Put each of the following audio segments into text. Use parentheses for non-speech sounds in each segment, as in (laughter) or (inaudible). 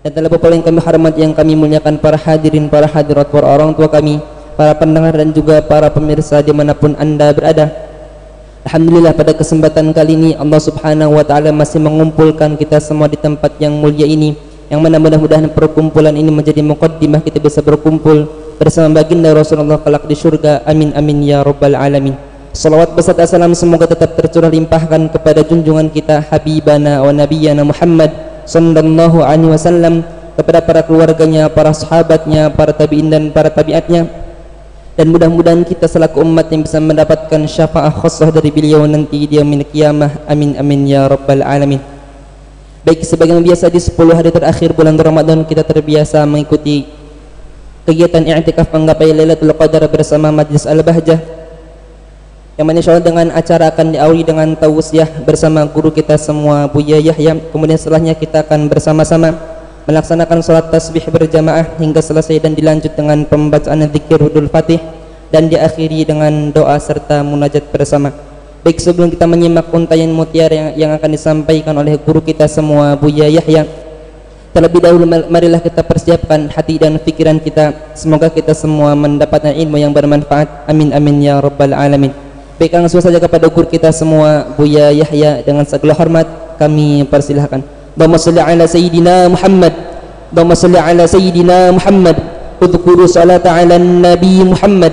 dan telah pula yang kami hormat yang kami muliakan para hadirin para hadirat para orang tua kami para pendengar dan juga para pemirsa di mana pun anda berada. Alhamdulillah pada kesempatan kali ini Allah subhanahu wa ta'ala masih mengumpulkan kita semua di tempat yang mulia ini yang mana mudah-mudahan perkumpulan ini menjadi mukaddimah kita bisa berkumpul bersama baginda Rasulullah kelak di surga amin amin ya rabbal alamin. Salawat beserta salam semoga tetap tercurah limpahkan kepada junjungan kita Habibana wa Nabiyana Muhammad sallallahu alaihi wasallam kepada para keluarganya, para sahabatnya, para tabi'in dan para tabi'atnya. Dan mudah-mudahan kita selaku umat yang bisa mendapatkan syafaat khusus dari beliau nanti di yaumil qiyamah. Amin amin ya rabbal alamin. Baik sebagaimana biasa di 10 hari terakhir bulan Ramadan kita terbiasa mengikuti kegiatan i'tikaf menggapai Lailatul Qadar bersama Majlis Al-Bahjah yang mana insyaallah dengan acara akan diawali dengan tausiah bersama guru kita semua Buya Yahya kemudian setelahnya kita akan bersama-sama melaksanakan sholat tasbih berjamaah hingga selesai dan dilanjut dengan pembacaan zikir Hudul Fatih dan diakhiri dengan doa serta munajat bersama. Baik sebelum kita menyimak untayan mutiara yang, yang akan disampaikan oleh guru kita semua Buya Yahya terlebih dahulu marilah kita persiapkan hati dan pikiran kita. Semoga kita semua mendapatkan ilmu yang bermanfaat. Amin amin ya rabbal alamin Baik langsung saja kepada guru kita semua Buya Yahya dengan segala hormat kami persilahkan. Allahumma salli ala sayyidina Muhammad. Allahumma salli ala sayyidina Muhammad. Udhkuru salata ala nabi Muhammad.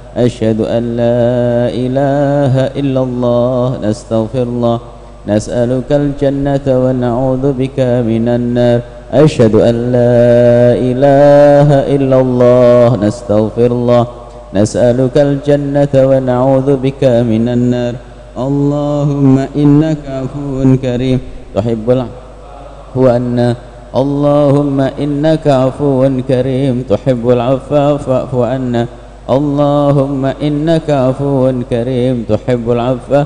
أشهد أن لا إله إلا الله نستغفر الله نسألك الجنة ونعوذ بك من النار. أشهد أن لا إله إلا الله نستغفر الله نسألك الجنة ونعوذ بك من النار. اللهم إنك عفو كريم. تحب العفو عنا. اللهم إنك عفو كريم. تحب العفو فاعف عنا. اللهم إنك عفو كريم تحب العفو.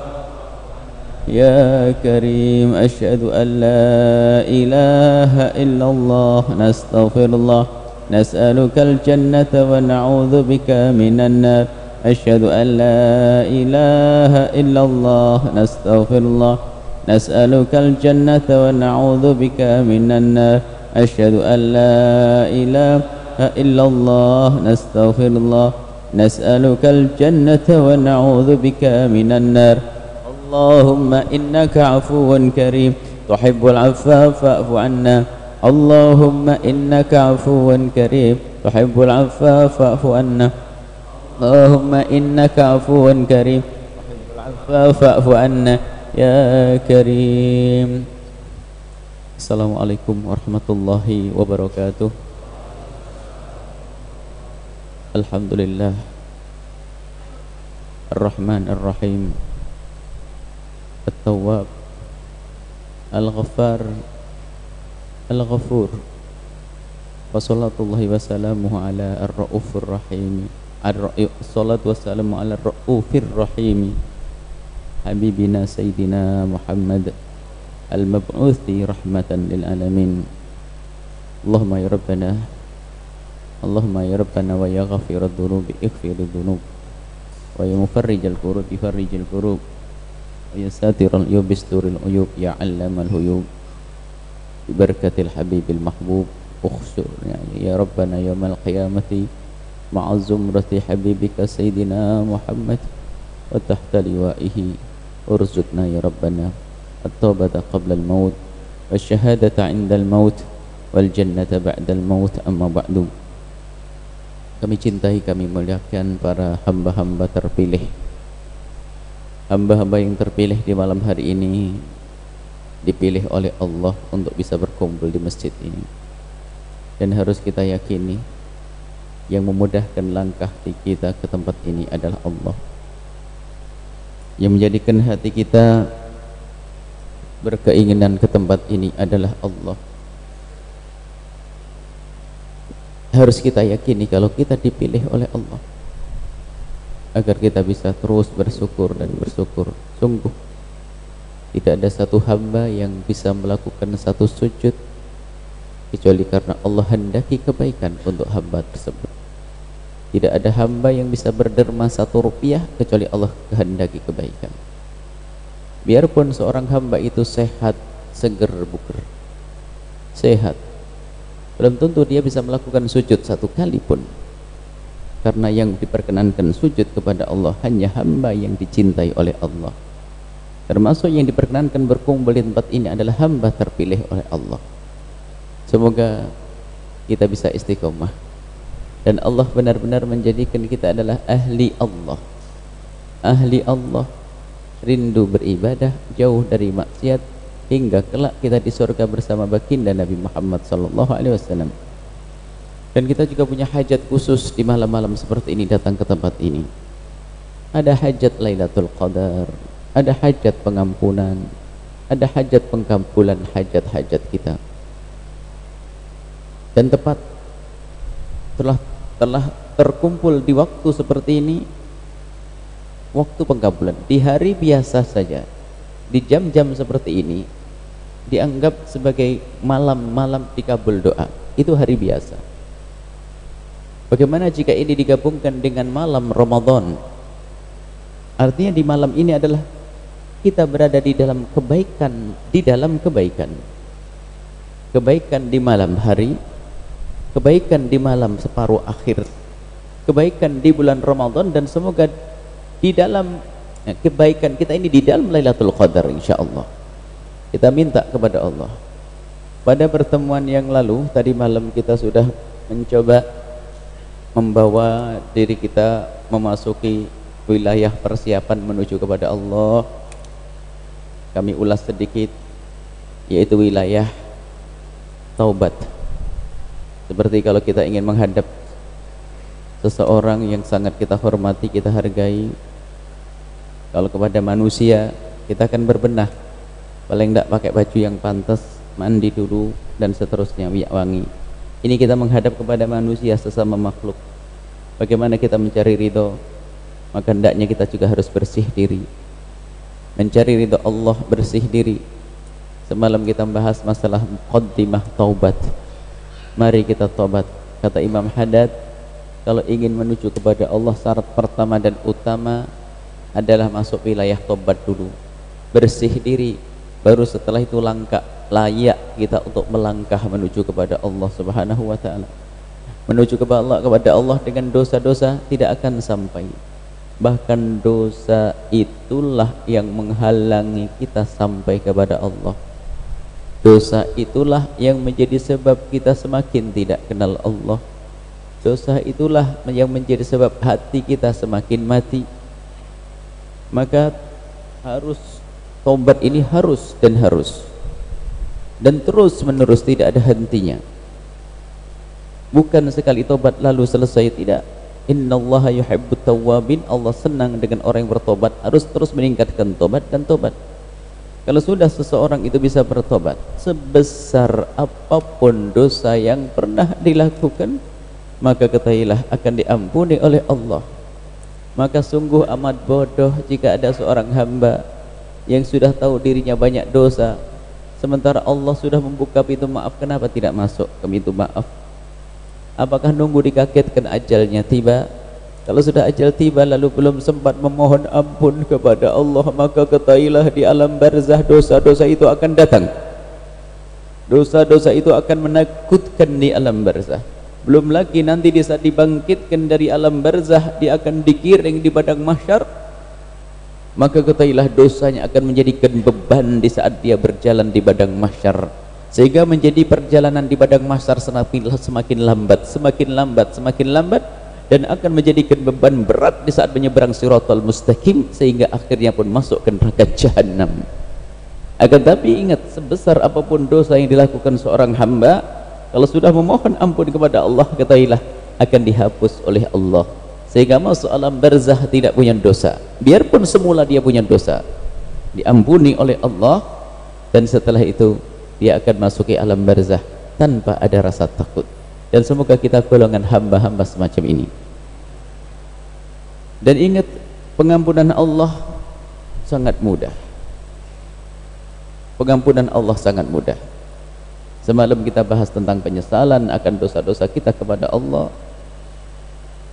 يا كريم أشهد أن لا إله إلا الله نستغفر الله نسألك الجنة ونعوذ بك من النار. أشهد أن لا إله إلا الله نستغفر الله نسألك الجنة ونعوذ بك من النار. أشهد أن لا إله إلا الله نستغفر الله نسألك الجنة ونعوذ بك من النار اللهم إنك عفو كريم تحب العفو فاعف عنا اللهم إنك عفو كريم تحب العفو فاعف عنا اللهم إنك عفو كريم تحب العفو فاعف عنا يا كريم السلام عليكم ورحمة الله وبركاته الحمد لله. الرحمن الرحيم. التواب. الغفار. الغفور. وصلاة الله وسلامه على الرؤوف الرحيم. الصلاة والسلام على الرؤوف الرحيم. حبيبنا سيدنا محمد المبعوث رحمة للعالمين. اللهم يا ربنا اللهم يا ربنا ويا غفير الذنوب اغفر الذنوب. ويا مفرج الكروب فرج الكروب ويا ساتر العيوب استر العيوب. يا علام الغيوب ببركة الحبيب المحبوب. اخشر يعني يا ربنا يوم القيامة مع زمرة حبيبك سيدنا محمد. وتحت لوائه ارزقنا يا ربنا التوبة قبل الموت والشهادة عند الموت والجنة بعد الموت أما بعد. Kami cintai, kami muliakan para hamba-hamba terpilih. Hamba-hamba yang terpilih di malam hari ini dipilih oleh Allah untuk bisa berkumpul di masjid ini. Dan harus kita yakini yang memudahkan langkah kita ke tempat ini adalah Allah. Yang menjadikan hati kita berkeinginan ke tempat ini adalah Allah harus kita yakini kalau kita dipilih oleh Allah. Agar kita bisa terus bersyukur dan bersyukur. Sungguh tidak ada satu hamba yang bisa melakukan satu sujud kecuali karena Allah hendaki kebaikan untuk hamba tersebut. Tidak ada hamba yang bisa berderma satu rupiah kecuali Allah kehendaki kebaikan. Biarpun seorang hamba itu sehat seger buker sehat belum tentu dia bisa melakukan sujud satu kali pun. Karena yang diperkenankan sujud kepada Allah hanya hamba yang dicintai oleh Allah. Termasuk yang diperkenankan berkumpul di tempat ini adalah hamba terpilih oleh Allah. Semoga kita bisa istiqomah. Dan Allah benar-benar menjadikan kita adalah ahli Allah. Ahli Allah rindu beribadah jauh dari maksiat hingga kelak kita di surga bersama baginda Nabi Muhammad sallallahu alaihi wasallam. Dan kita juga punya hajat khusus di malam-malam seperti ini datang ke tempat ini. Ada hajat Lailatul Qadar, ada hajat pengampunan, ada hajat pengkampulan hajat-hajat kita. Dan tepat telah telah terkumpul di waktu seperti ini waktu pengkampulan di hari biasa saja di jam-jam seperti ini dianggap sebagai malam-malam dikabul doa. Itu hari biasa. Bagaimana jika ini digabungkan dengan malam Ramadan? Artinya di malam ini adalah kita berada di dalam kebaikan di dalam kebaikan. Kebaikan di malam hari kebaikan di malam separuh akhir kebaikan di bulan Ramadan dan semoga di dalam Ya, kebaikan kita ini di dalam Lailatul Qadar insyaallah. Kita minta kepada Allah. Pada pertemuan yang lalu tadi malam kita sudah mencoba membawa diri kita memasuki wilayah persiapan menuju kepada Allah. Kami ulas sedikit yaitu wilayah taubat. Seperti kalau kita ingin menghadap seseorang yang sangat kita hormati, kita hargai, kalau kepada manusia kita akan berbenah. Paling tidak pakai baju yang pantas mandi dulu dan seterusnya minyak wangi. Ini kita menghadap kepada manusia sesama makhluk. Bagaimana kita mencari ridho? Maka hendaknya kita juga harus bersih diri. Mencari ridho Allah bersih diri. Semalam kita membahas masalah muqaddimah taubat. Mari kita taubat kata Imam Haddad. Kalau ingin menuju kepada Allah syarat pertama dan utama adalah masuk wilayah tobat dulu. Bersih diri baru setelah itu langkah layak kita untuk melangkah menuju kepada Allah Subhanahu wa taala. Menuju kepada Allah kepada Allah dengan dosa-dosa tidak akan sampai. Bahkan dosa itulah yang menghalangi kita sampai kepada Allah. Dosa itulah yang menjadi sebab kita semakin tidak kenal Allah. Dosa itulah yang menjadi sebab hati kita semakin mati maka harus tobat ini harus dan harus. Dan terus menerus tidak ada hentinya. Bukan sekali tobat lalu selesai tidak. Innallaha yuhibbut tawwabin. Allah senang dengan orang yang bertobat. Harus terus meningkatkan tobat dan tobat. Kalau sudah seseorang itu bisa bertobat sebesar apa pun dosa yang pernah dilakukan maka ketahuilah akan diampuni oleh Allah maka sungguh amat bodoh jika ada seorang hamba yang sudah tahu dirinya banyak dosa. Sementara Allah sudah membuka pintu maaf kenapa tidak masuk ke pintu maaf? Apakah nunggu dikagetkan ajalnya tiba? Kalau sudah ajal tiba lalu belum sempat memohon ampun kepada Allah maka ketahuilah di alam barzah dosa-dosa itu akan datang. Dosa-dosa itu akan menakutkan di alam barzah belum lagi nanti di saat dibangkitkan dari alam barzah dia akan dikiring di padang mahsyar maka ketahuilah dosanya akan menjadikan beban di saat dia berjalan di padang mahsyar. Sehingga menjadi perjalanan di padang mahsyar semakin semakin lambat semakin lambat semakin lambat dan akan menjadikan beban berat di saat menyeberang siratal mustaqim sehingga akhirnya pun masuk ke neraka jahanam akan tapi ingat sebesar apa pun dosa yang dilakukan seorang hamba kalau sudah memohon ampun kepada Allah ketahuilah akan dihapus oleh Allah. Sehingga masuk alam barzah tidak punya dosa. Biarpun semula dia punya dosa diampuni oleh Allah dan setelah itu dia akan masuki alam barzah tanpa ada rasa takut. Dan semoga kita golongan hamba-hamba semacam ini. Dan ingat pengampunan Allah sangat mudah. Pengampunan Allah sangat mudah Semalam kita bahas tentang penyesalan akan dosa-dosa kita kepada Allah.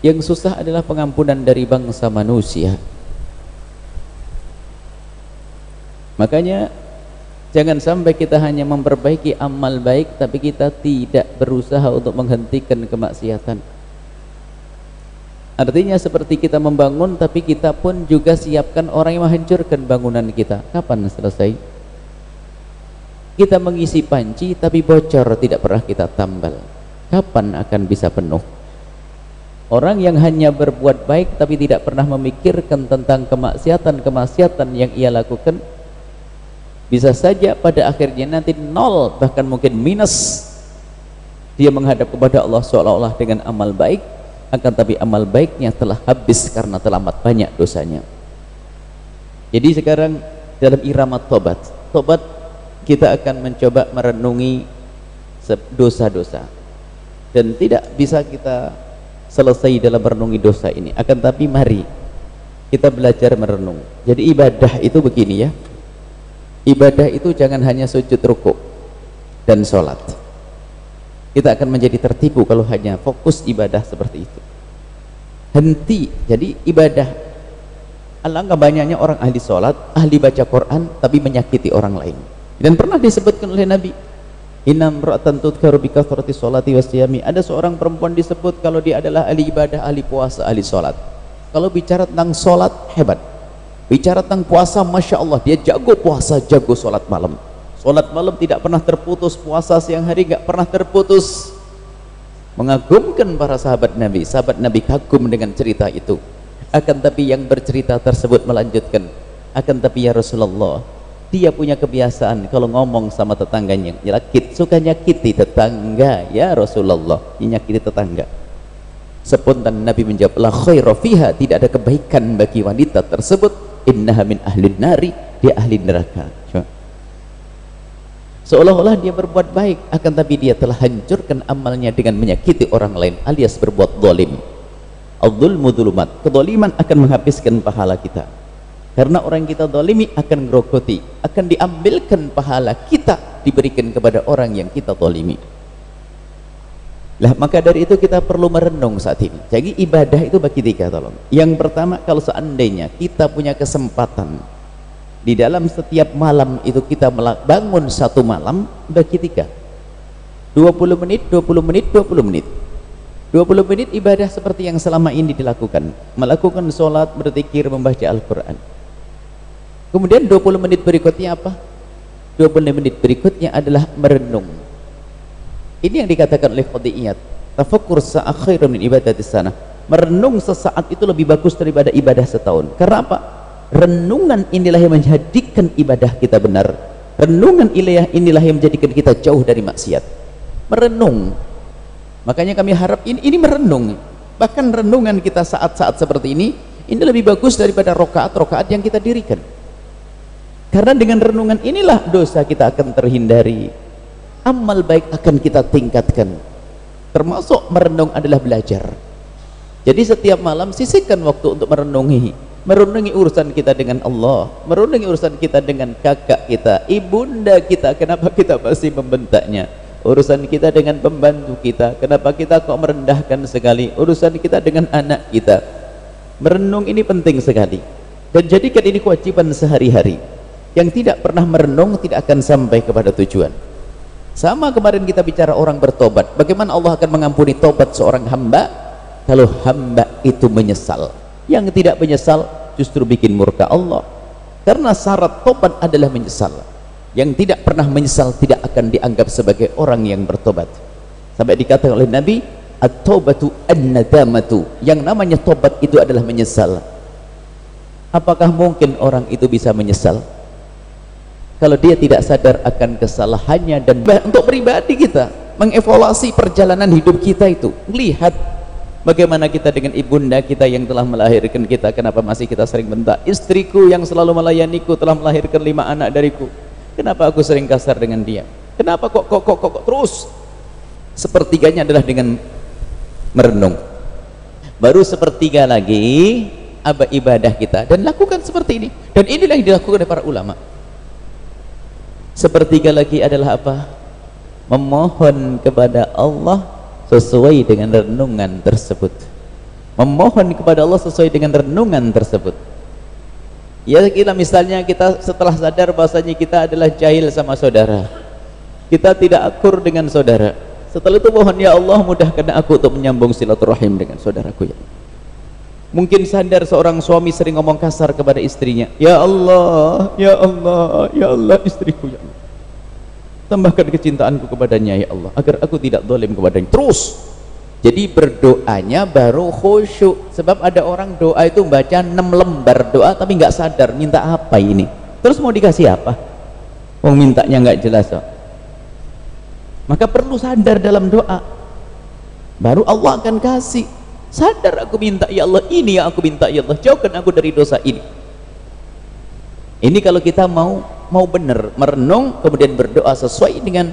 Yang susah adalah pengampunan dari bangsa manusia. Makanya jangan sampai kita hanya memperbaiki amal baik tapi kita tidak berusaha untuk menghentikan kemaksiatan. Artinya seperti kita membangun tapi kita pun juga siapkan orang yang menghancurkan bangunan kita. Kapan selesai? Kita mengisi panci tapi bocor tidak pernah kita tambal. Kapan akan bisa penuh? Orang yang hanya berbuat baik tapi tidak pernah memikirkan tentang kemaksiatan-kemaksiatan yang ia lakukan bisa saja pada akhirnya nanti nol bahkan mungkin minus. Dia menghadap kepada Allah seolah-olah dengan amal baik akan tapi amal baiknya telah habis karena terlambat banyak dosanya. Jadi sekarang dalam irama tobat. Tobat kita akan mencoba merenungi dosa-dosa. Dan tidak bisa kita selesai dalam merenungi dosa ini. Akan tapi mari kita belajar merenung. Jadi ibadah itu begini ya. Ibadah itu jangan hanya sujud rukuk dan sholat. Kita akan menjadi tertipu kalau hanya fokus ibadah seperti itu. Henti. Jadi ibadah alangkah banyaknya orang ahli sholat ahli baca Quran tapi menyakiti orang lain dan pernah disebutkan oleh Nabi Inam ra'atan tudkaru bi kathrati sholati wasiyami. Ada seorang perempuan disebut kalau dia adalah ahli ibadah, ahli puasa, ahli sholat. Kalau bicara tentang sholat, hebat. Bicara tentang puasa, Masya Allah, dia jago puasa, jago sholat malam. Sholat malam tidak pernah terputus, puasa siang hari nggak pernah terputus. Mengagumkan para sahabat Nabi. Sahabat Nabi kagum dengan cerita itu. Akan tapi yang bercerita tersebut melanjutkan. Akan tapi ya Rasulullah, dia punya kebiasaan kalau ngomong sama tetangganya nyakit suka nyakiti tetangga. Ya Rasulullah nyakiti tetangga. Spontan Nabi menjawab la khaira fiha. Tidak ada kebaikan bagi wanita tersebut. Innaha min ahli nari. Dia ahli neraka. Seolah-olah dia berbuat baik akan tapi dia telah hancurkan amalnya dengan menyakiti orang lain alias berbuat al-zulmu dzulumat kedoliman akan menghabiskan pahala kita karena orang kita dolimi akan ngerokoti akan diambilkan pahala kita diberikan kepada orang yang kita dolimi lah maka dari itu kita perlu merenung saat ini. Jadi ibadah itu bagi tiga tolong. Yang pertama kalau seandainya kita punya kesempatan di dalam setiap malam itu kita bangun satu malam bagi tiga. 20 menit, 20 menit, 20 menit. 20 menit ibadah seperti yang selama ini dilakukan. Melakukan sholat, berzikir, membaca Al-Quran Kemudian 20 menit berikutnya apa? 20 menit berikutnya adalah merenung. Ini yang dikatakan oleh Qadiyat. Tafakkur sa'akhiru min ibadah di sana. Merenung sesaat itu lebih bagus daripada ibadah setahun. Karena apa? Renungan inilah yang menjadikan ibadah kita benar. Renungan inilah yang menjadikan kita jauh dari maksiat. Merenung. Makanya kami harap ini, ini merenung. Bahkan renungan kita saat-saat seperti ini, ini lebih bagus daripada rokaat-rokaat yang kita dirikan. Karena dengan renungan inilah dosa kita akan terhindari. Amal baik akan kita tingkatkan. Termasuk merenung adalah belajar. Jadi setiap malam sisihkan waktu untuk merenungi. Merenungi urusan kita dengan Allah. Merenungi urusan kita dengan kakak kita, ibunda kita. Kenapa kita masih membentaknya? Urusan kita dengan pembantu kita. Kenapa kita kok merendahkan sekali? Urusan kita dengan anak kita. Merenung ini penting sekali. Dan jadikan ini kewajiban sehari-hari yang tidak pernah merenung tidak akan sampai kepada tujuan. Sama kemarin kita bicara orang bertobat. Bagaimana Allah akan mengampuni tobat seorang hamba? Kalau hamba itu menyesal. Yang tidak menyesal justru bikin murka Allah. Karena syarat tobat adalah menyesal. Yang tidak pernah menyesal tidak akan dianggap sebagai orang yang bertobat. Sampai dikatakan oleh Nabi at-taubatu an-nadamatu. Yang namanya tobat itu adalah menyesal. Apakah mungkin orang itu bisa menyesal kalau dia tidak sadar akan kesalahannya dan untuk pribadi kita mengevaluasi perjalanan hidup kita itu lihat bagaimana kita dengan ibunda kita yang telah melahirkan kita kenapa masih kita sering bentak istriku yang selalu melayaniku telah melahirkan lima anak dariku kenapa aku sering kasar dengan dia kenapa kok kok kok kok, kok terus? Sepertiganya adalah dengan merenung. Baru sepertiga lagi ibadah kita dan lakukan seperti ini dan inilah yang dilakukan oleh para ulama sepertiga lagi adalah apa? Memohon kepada Allah sesuai dengan renungan tersebut. Memohon kepada Allah sesuai dengan renungan tersebut. Ya kita misalnya kita setelah sadar bahasanya kita adalah jahil sama saudara. Kita tidak akur dengan saudara. Setelah itu mohon ya Allah mudahkan aku untuk menyambung silaturahim dengan saudaraku. ya Mungkin sadar seorang suami sering ngomong kasar kepada istrinya. Ya Allah, ya Allah, ya Allah istriku ya Allah. Tambahkan kecintaanku kepadanya ya Allah agar aku tidak dolim kepadanya. Terus. Jadi berdoanya baru khusyuk. Sebab ada orang doa itu baca 6 lembar doa tapi nggak sadar minta apa ini. Terus mau dikasih apa? Mau mintanya nggak jelas. Oh. Maka perlu sadar dalam doa. Baru Allah akan kasih sadar aku minta ya Allah ini yang aku minta ya Allah. Jauhkan aku dari dosa ini. Ini kalau kita mau mau benar merenung kemudian berdoa sesuai dengan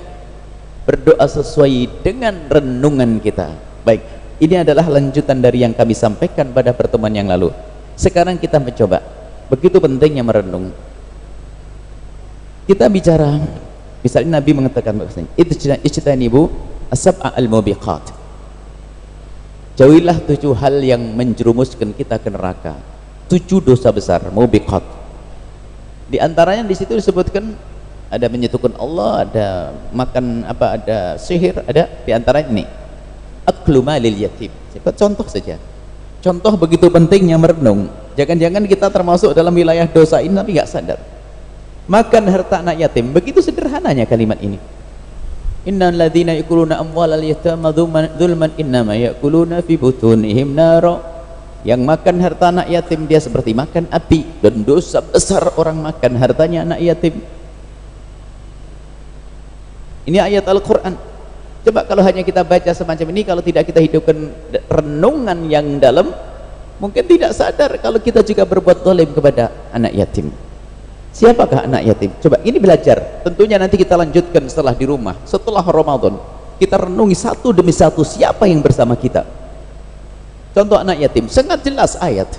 berdoa sesuai dengan renungan kita. Baik ini adalah lanjutan dari yang kami sampaikan pada pertemuan yang lalu. Sekarang kita mencoba. Begitu pentingnya merenung. Kita bicara misalnya Nabi mengatakan bahwasanya ijtanibu asab'a al-mubiqat jauhilah tujuh hal yang menjerumuskan kita ke neraka. Tujuh dosa besar mubiqat. Di antaranya di situ disebutkan ada menyatukan Allah ada makan apa ada sihir ada di antaranya ini. Aklu malil yatim. Contoh saja. Contoh begitu pentingnya merenung. Jangan-jangan kita termasuk dalam wilayah dosa ini tapi nggak sadar. Makan harta anak yatim. Begitu sederhananya kalimat ini innal ladzina yakuluna amwalal yatama dzulman innama yakuluna fi butunihim nara. Yang makan harta anak yatim dia seperti makan api. Dan dosa besar orang makan hartanya anak yatim. Ini ayat Al-Quran. Coba kalau hanya kita baca semacam ini kalau tidak kita hidupkan renungan yang dalam mungkin tidak sadar kalau kita juga berbuat zalim kepada anak yatim Siapakah anak yatim? Coba ini belajar. Tentunya nanti kita lanjutkan setelah di rumah, setelah Ramadan. Kita renungi satu demi satu siapa yang bersama kita. Contoh anak yatim, sangat jelas ayat.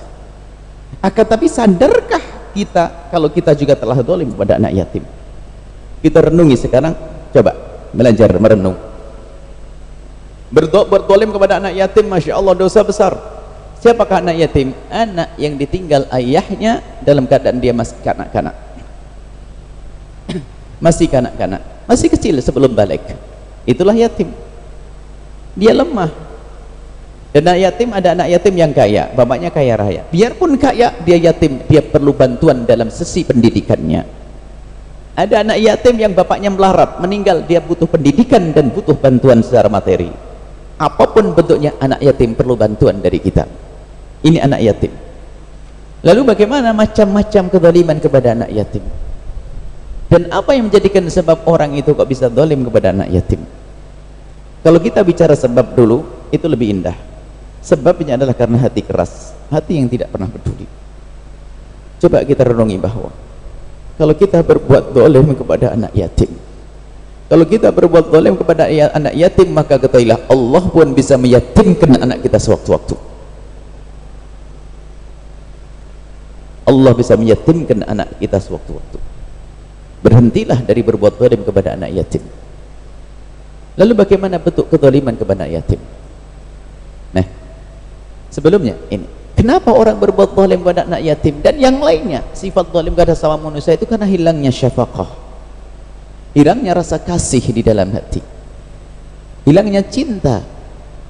Akan tapi sadarkah kita kalau kita juga telah dolim kepada anak yatim? Kita renungi sekarang, coba belajar merenung. Berdolim kepada anak yatim, masya Allah dosa besar. Siapakah anak yatim? Anak yang ditinggal ayahnya dalam keadaan dia masih kanak-kanak. (clears throat) Masih kanak-kanak. Masih kecil sebelum balik. Itulah yatim. Dia lemah. Dan anak yatim ada anak yatim yang kaya. Bapaknya kaya raya. Biarpun kaya dia yatim. Dia perlu bantuan dalam sesi pendidikannya. Ada anak yatim yang bapaknya melarat meninggal dia butuh pendidikan dan butuh bantuan secara materi. Apa pun bentuknya anak yatim perlu bantuan dari kita ini anak yatim. Lalu bagaimana macam-macam kezaliman kepada anak yatim? Dan apa yang menjadikan sebab orang itu kok bisa dolim kepada anak yatim? Kalau kita bicara sebab dulu itu lebih indah. Sebabnya adalah karena hati keras hati yang tidak pernah peduli. Coba kita renungi bahwa kalau kita berbuat dolim kepada anak yatim kalau kita berbuat dolim kepada anak yatim maka ketahuilah Allah pun bisa meyatimkan anak kita sewaktu-waktu Allah bisa meyatimkan anak kita sewaktu-waktu. Berhentilah dari berbuat zalim kepada anak yatim. Lalu bagaimana bentuk kezaliman kepada anak yatim? Nah sebelumnya ini. Kenapa orang berbuat zalim kepada anak yatim? Dan yang lainnya sifat zalim kepada sama manusia itu karena hilangnya syafaqah. Hilangnya rasa kasih di dalam hati. Hilangnya cinta.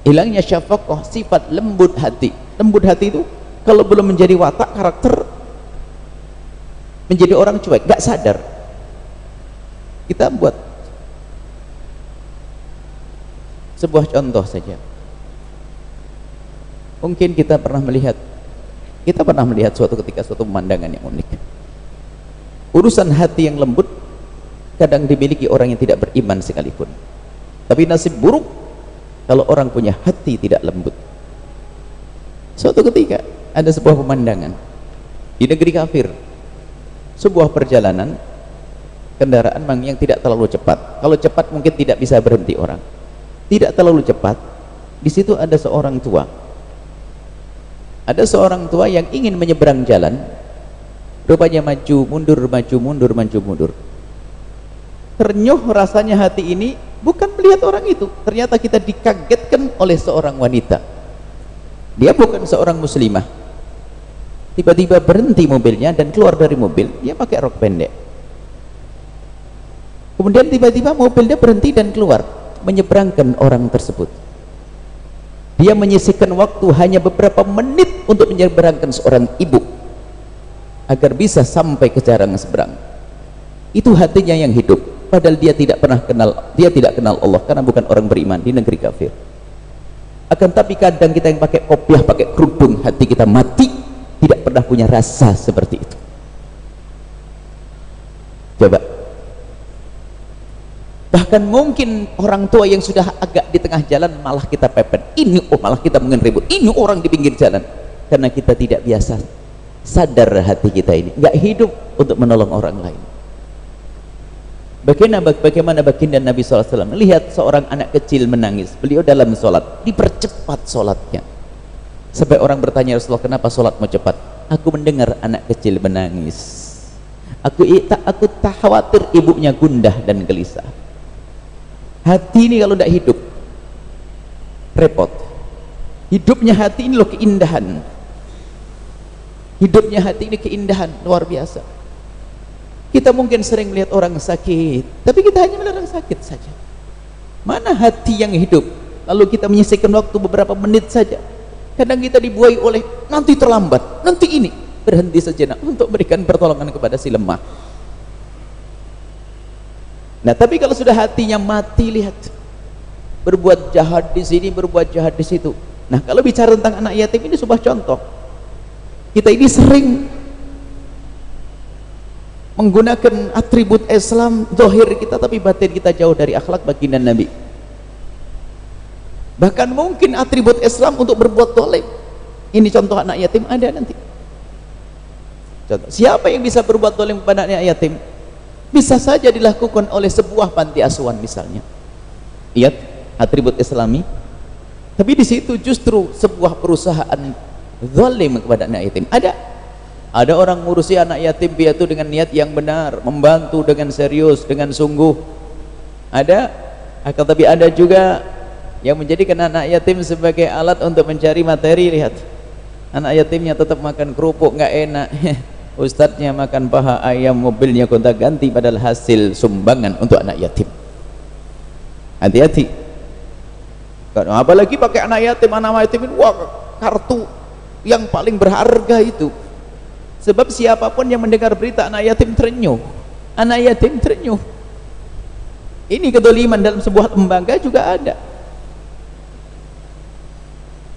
Hilangnya syafaqah sifat lembut hati. Lembut hati itu kalau belum menjadi watak karakter menjadi orang cuek gak sadar. Kita buat sebuah contoh saja. Mungkin kita pernah melihat kita pernah melihat suatu ketika suatu pemandangan yang unik. Urusan hati yang lembut kadang dimiliki orang yang tidak beriman sekalipun. Tapi nasib buruk kalau orang punya hati tidak lembut. Suatu ketika ada sebuah pemandangan di negeri kafir sebuah perjalanan kendaraan yang tidak terlalu cepat. Kalau cepat mungkin tidak bisa berhenti orang. Tidak terlalu cepat di situ ada seorang tua. Ada seorang tua yang ingin menyeberang jalan. Rupanya maju mundur maju mundur maju mundur. Ternyuh rasanya hati ini bukan melihat orang itu. Ternyata kita dikagetkan oleh seorang wanita. Dia bukan seorang muslimah tiba-tiba berhenti mobilnya dan keluar dari mobil dia pakai rok pendek. Kemudian tiba-tiba mobilnya berhenti dan keluar menyeberangkan orang tersebut. Dia menyisihkan waktu hanya beberapa menit untuk menyeberangkan seorang ibu agar bisa sampai ke jarang seberang. Itu hatinya yang hidup padahal dia tidak pernah kenal dia tidak kenal Allah karena bukan orang beriman di negeri kafir. Akan tapi kadang kita yang pakai kopiah pakai kerudung hati kita mati tidak pernah punya rasa seperti itu. Coba. Bahkan mungkin orang tua yang sudah agak di tengah jalan malah kita pepet. Ini oh malah kita mungkin ribut ini orang di pinggir jalan. Karena kita tidak biasa sadar hati kita ini. Nggak hidup untuk menolong orang lain. Bagaimana bagaimana baginda Nabi SAW melihat seorang anak kecil menangis? Beliau dalam sholat. Dipercepat sholatnya sampai orang bertanya Rasulullah kenapa sholatmu cepat? Aku mendengar anak kecil menangis. Aku tak aku tak khawatir ibunya gundah dan gelisah. Hati ini kalau tidak hidup repot. Hidupnya hati ini loh keindahan. Hidupnya hati ini keindahan luar biasa. Kita mungkin sering melihat orang sakit tapi kita hanya melihat orang sakit saja. Mana hati yang hidup? Lalu kita menyisihkan waktu beberapa menit saja kadang kita dibuai oleh nanti terlambat nanti ini berhenti sejenak untuk berikan pertolongan kepada si lemah Nah, tapi kalau sudah hatinya mati lihat berbuat jahat di sini, berbuat jahat di situ. Nah, kalau bicara tentang anak yatim ini sebuah contoh. Kita ini sering menggunakan atribut Islam zahir kita tapi batin kita jauh dari akhlak baginda Nabi. Bahkan mungkin atribut Islam untuk berbuat zalim. Ini contoh anak yatim ada nanti. Contoh, siapa yang bisa berbuat zalim kepada anak yatim? bisa saja dilakukan oleh sebuah panti asuhan misalnya lihat atribut islami tapi di situ justru sebuah perusahaan zalim kepada anak yatim ada ada orang ngurusi anak yatim piatu dengan niat yang benar membantu dengan serius dengan sungguh ada akan tapi ada juga yang menjadikan anak yatim sebagai alat untuk mencari materi lihat. Anak yatimnya tetap makan kerupuk nggak enak. (laughs) Ustadznya makan paha ayam mobilnya kontak ganti padahal hasil sumbangan untuk anak yatim. Hati-hati. Apalagi pakai anak yatim anak yatim wah kartu yang paling berharga itu. Sebab siapa pun yang mendengar berita anak yatim terenyuh. Anak yatim terenyuh. Ini kedoliman dalam sebuah lembaga juga ada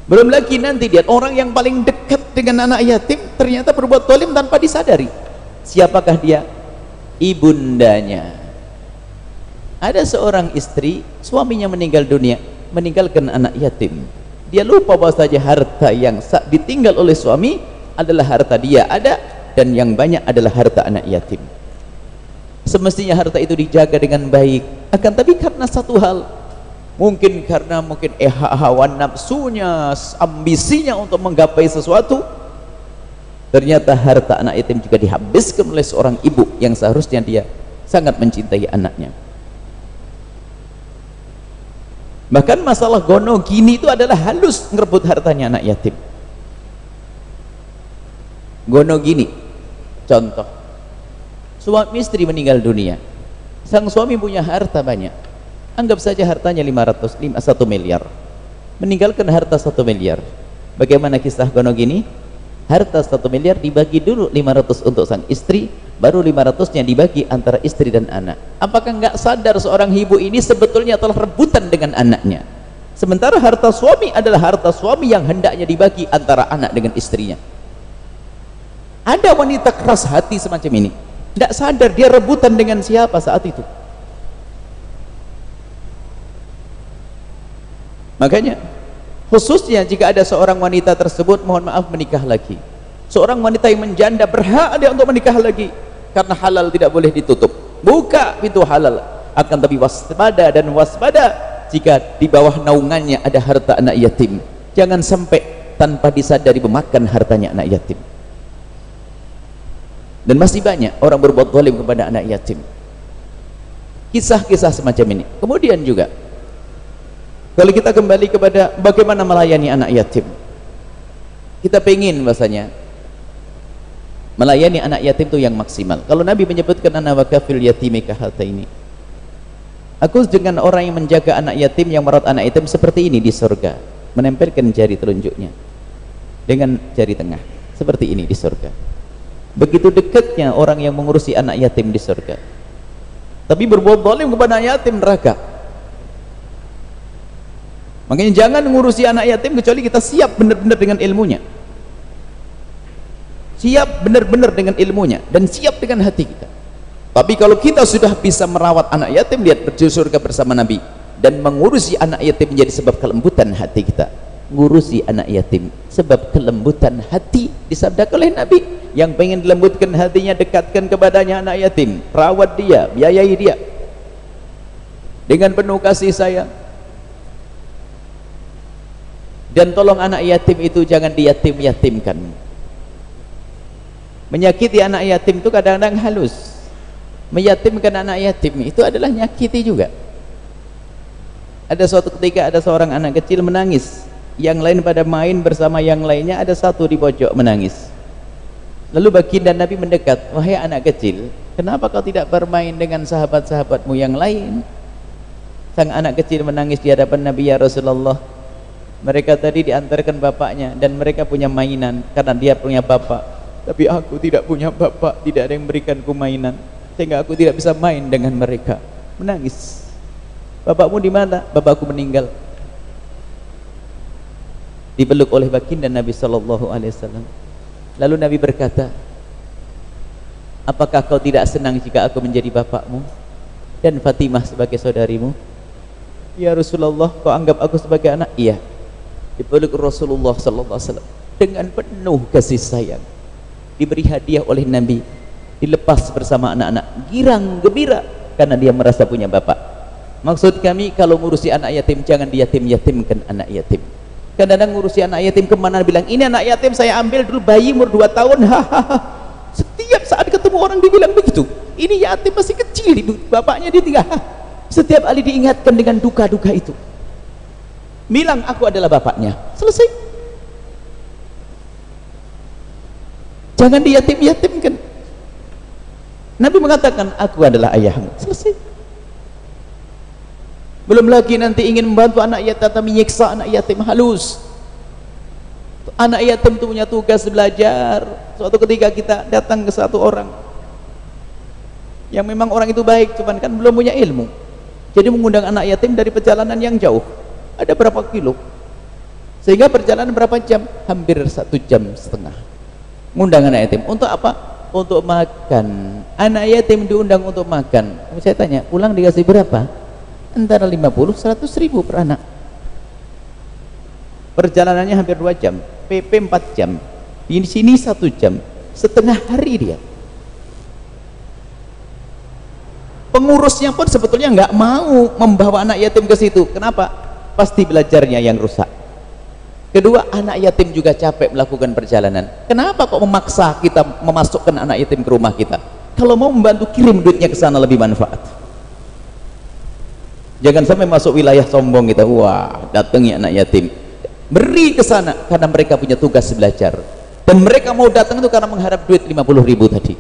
belum lagi nanti lihat orang yang paling dekat dengan anak yatim ternyata berbuat tolim tanpa disadari. Siapakah dia? Ibundanya. Ada seorang istri, suaminya meninggal dunia, meninggalkan anak yatim. Dia lupa bahwa saja harta yang ditinggal oleh suami adalah harta dia ada dan yang banyak adalah harta anak yatim. Semestinya harta itu dijaga dengan baik. Akan tapi karena satu hal mungkin karena mungkin eh hawa nafsunya ambisinya untuk menggapai sesuatu ternyata harta anak yatim juga dihabiskan oleh seorang ibu yang seharusnya dia sangat mencintai anaknya. Bahkan masalah gono gini itu adalah halus ngerebut hartanya anak yatim. Gono gini contoh. Suami istri meninggal dunia. Sang suami punya harta banyak anggap saja hartanya 500 1 miliar. Meninggalkan harta 1 miliar. Bagaimana kisah gono gini harta 1 miliar dibagi dulu 500 untuk sang istri baru 500 nya dibagi antara istri dan anak. Apakah enggak sadar seorang ibu ini sebetulnya telah rebutan dengan anaknya? Sementara harta suami adalah harta suami yang hendaknya dibagi antara anak dengan istrinya. Ada wanita keras hati semacam ini. Tidak sadar dia rebutan dengan siapa saat itu makanya khususnya jika ada seorang wanita tersebut mohon maaf menikah lagi. Seorang wanita yang menjanda berhak dia untuk menikah lagi karena halal tidak boleh ditutup. Buka pintu halal. Akan tapi waspada dan waspada jika di bawah naungannya ada harta anak yatim. Jangan sampai tanpa disadari memakan hartanya anak yatim. Dan masih banyak orang berbuat zalim kepada anak yatim. Kisah-kisah semacam ini. Kemudian juga kalau kita kembali kepada bagaimana melayani anak yatim. Kita pengen bahasanya melayani anak yatim itu yang maksimal. Kalau Nabi menyebutkan anak wakafil yatimi kahata ini. Aku dengan orang yang menjaga anak yatim yang merawat anak yatim seperti ini di surga, menempelkan jari telunjuknya dengan jari tengah seperti ini di surga. Begitu dekatnya orang yang mengurusi anak yatim di surga. Tapi berbuat zalim kepada anak yatim neraka. Makanya jangan ngurusi anak yatim kecuali kita siap benar-benar dengan ilmunya. Siap benar-benar dengan ilmunya dan siap dengan hati kita. Tapi kalau kita sudah bisa merawat anak yatim, lihat berjuru surga bersama Nabi dan mengurusi anak yatim menjadi sebab kelembutan hati kita. Ngurusi anak yatim sebab kelembutan hati disabdakan oleh Nabi yang pengen dilembutkan hatinya dekatkan kepadanya anak yatim rawat dia biayai dia dengan penuh kasih sayang dan tolong anak yatim itu jangan diyatim-yatimkan. Menyakiti anak yatim itu kadang-kadang halus. Meyatimkan anak yatim itu adalah nyakiti juga. Ada suatu ketika ada seorang anak kecil menangis. Yang lain pada main bersama yang lainnya ada satu di pojok menangis. Lalu baginda Nabi mendekat wahai anak kecil kenapa kau tidak bermain dengan sahabat-sahabatmu yang lain? Sang anak kecil menangis di hadapan Nabi ya Rasulullah mereka tadi diantarkan bapaknya dan mereka punya mainan karena dia punya bapak. Tapi aku tidak punya bapak tidak ada yang memberikanku mainan sehingga aku tidak bisa main dengan mereka. Menangis. Bapakmu di mana? Bapakku meninggal. Dipeluk oleh baginda Nabi sallallahu alaihi wasallam. Lalu Nabi berkata apakah kau tidak senang jika aku menjadi bapakmu dan Fatimah sebagai saudarimu? Ya Rasulullah kau anggap aku sebagai anak? Iya dipeluk Rasulullah sallallahu alaihi wasallam. Dengan penuh kasih sayang. Diberi hadiah oleh Nabi. Dilepas bersama anak-anak. Girang gembira karena dia merasa punya bapak. Maksud kami kalau ngurusi anak yatim jangan diyatim-yatimkan anak yatim. Kadang-kadang ngurusi anak yatim ke mana bilang ini anak yatim saya ambil dulu bayi umur 2 tahun. Hahaha (laughs) setiap saat ketemu orang dibilang begitu. Ini yatim masih kecil bapaknya dia tinggal (laughs) setiap kali diingatkan dengan duka-duka itu bilang aku adalah bapaknya. Selesai. Jangan diyatim-yatimkan. Nabi mengatakan aku adalah ayahmu. Selesai. Belum lagi nanti ingin membantu anak yatim tapi menyiksa anak yatim halus. Anak yatim itu punya tugas belajar. Suatu ketika kita datang ke satu orang yang memang orang itu baik cuman kan belum punya ilmu. Jadi mengundang anak yatim dari perjalanan yang jauh ada berapa kilo? Sehingga perjalanan berapa jam? Hampir satu jam setengah. Ngundang anak yatim. Untuk apa? Untuk makan. Anak yatim diundang untuk makan. Saya tanya pulang dikasih berapa? Antara 50 100 ribu per anak. Perjalanannya hampir 2 jam. PP 4 jam. Di sini satu jam. Setengah hari dia. Pengurusnya pun sebetulnya nggak mau membawa anak yatim ke situ. Kenapa pasti belajarnya yang rusak. Kedua anak yatim juga capek melakukan perjalanan. Kenapa kok memaksa kita memasukkan anak yatim ke rumah kita? Kalau mau membantu kirim duitnya ke sana lebih manfaat. Jangan sampai masuk wilayah sombong kita wah datangi anak yatim. Beri ke sana karena mereka punya tugas belajar. Dan mereka mau datang itu karena mengharap duit 50 ribu tadi.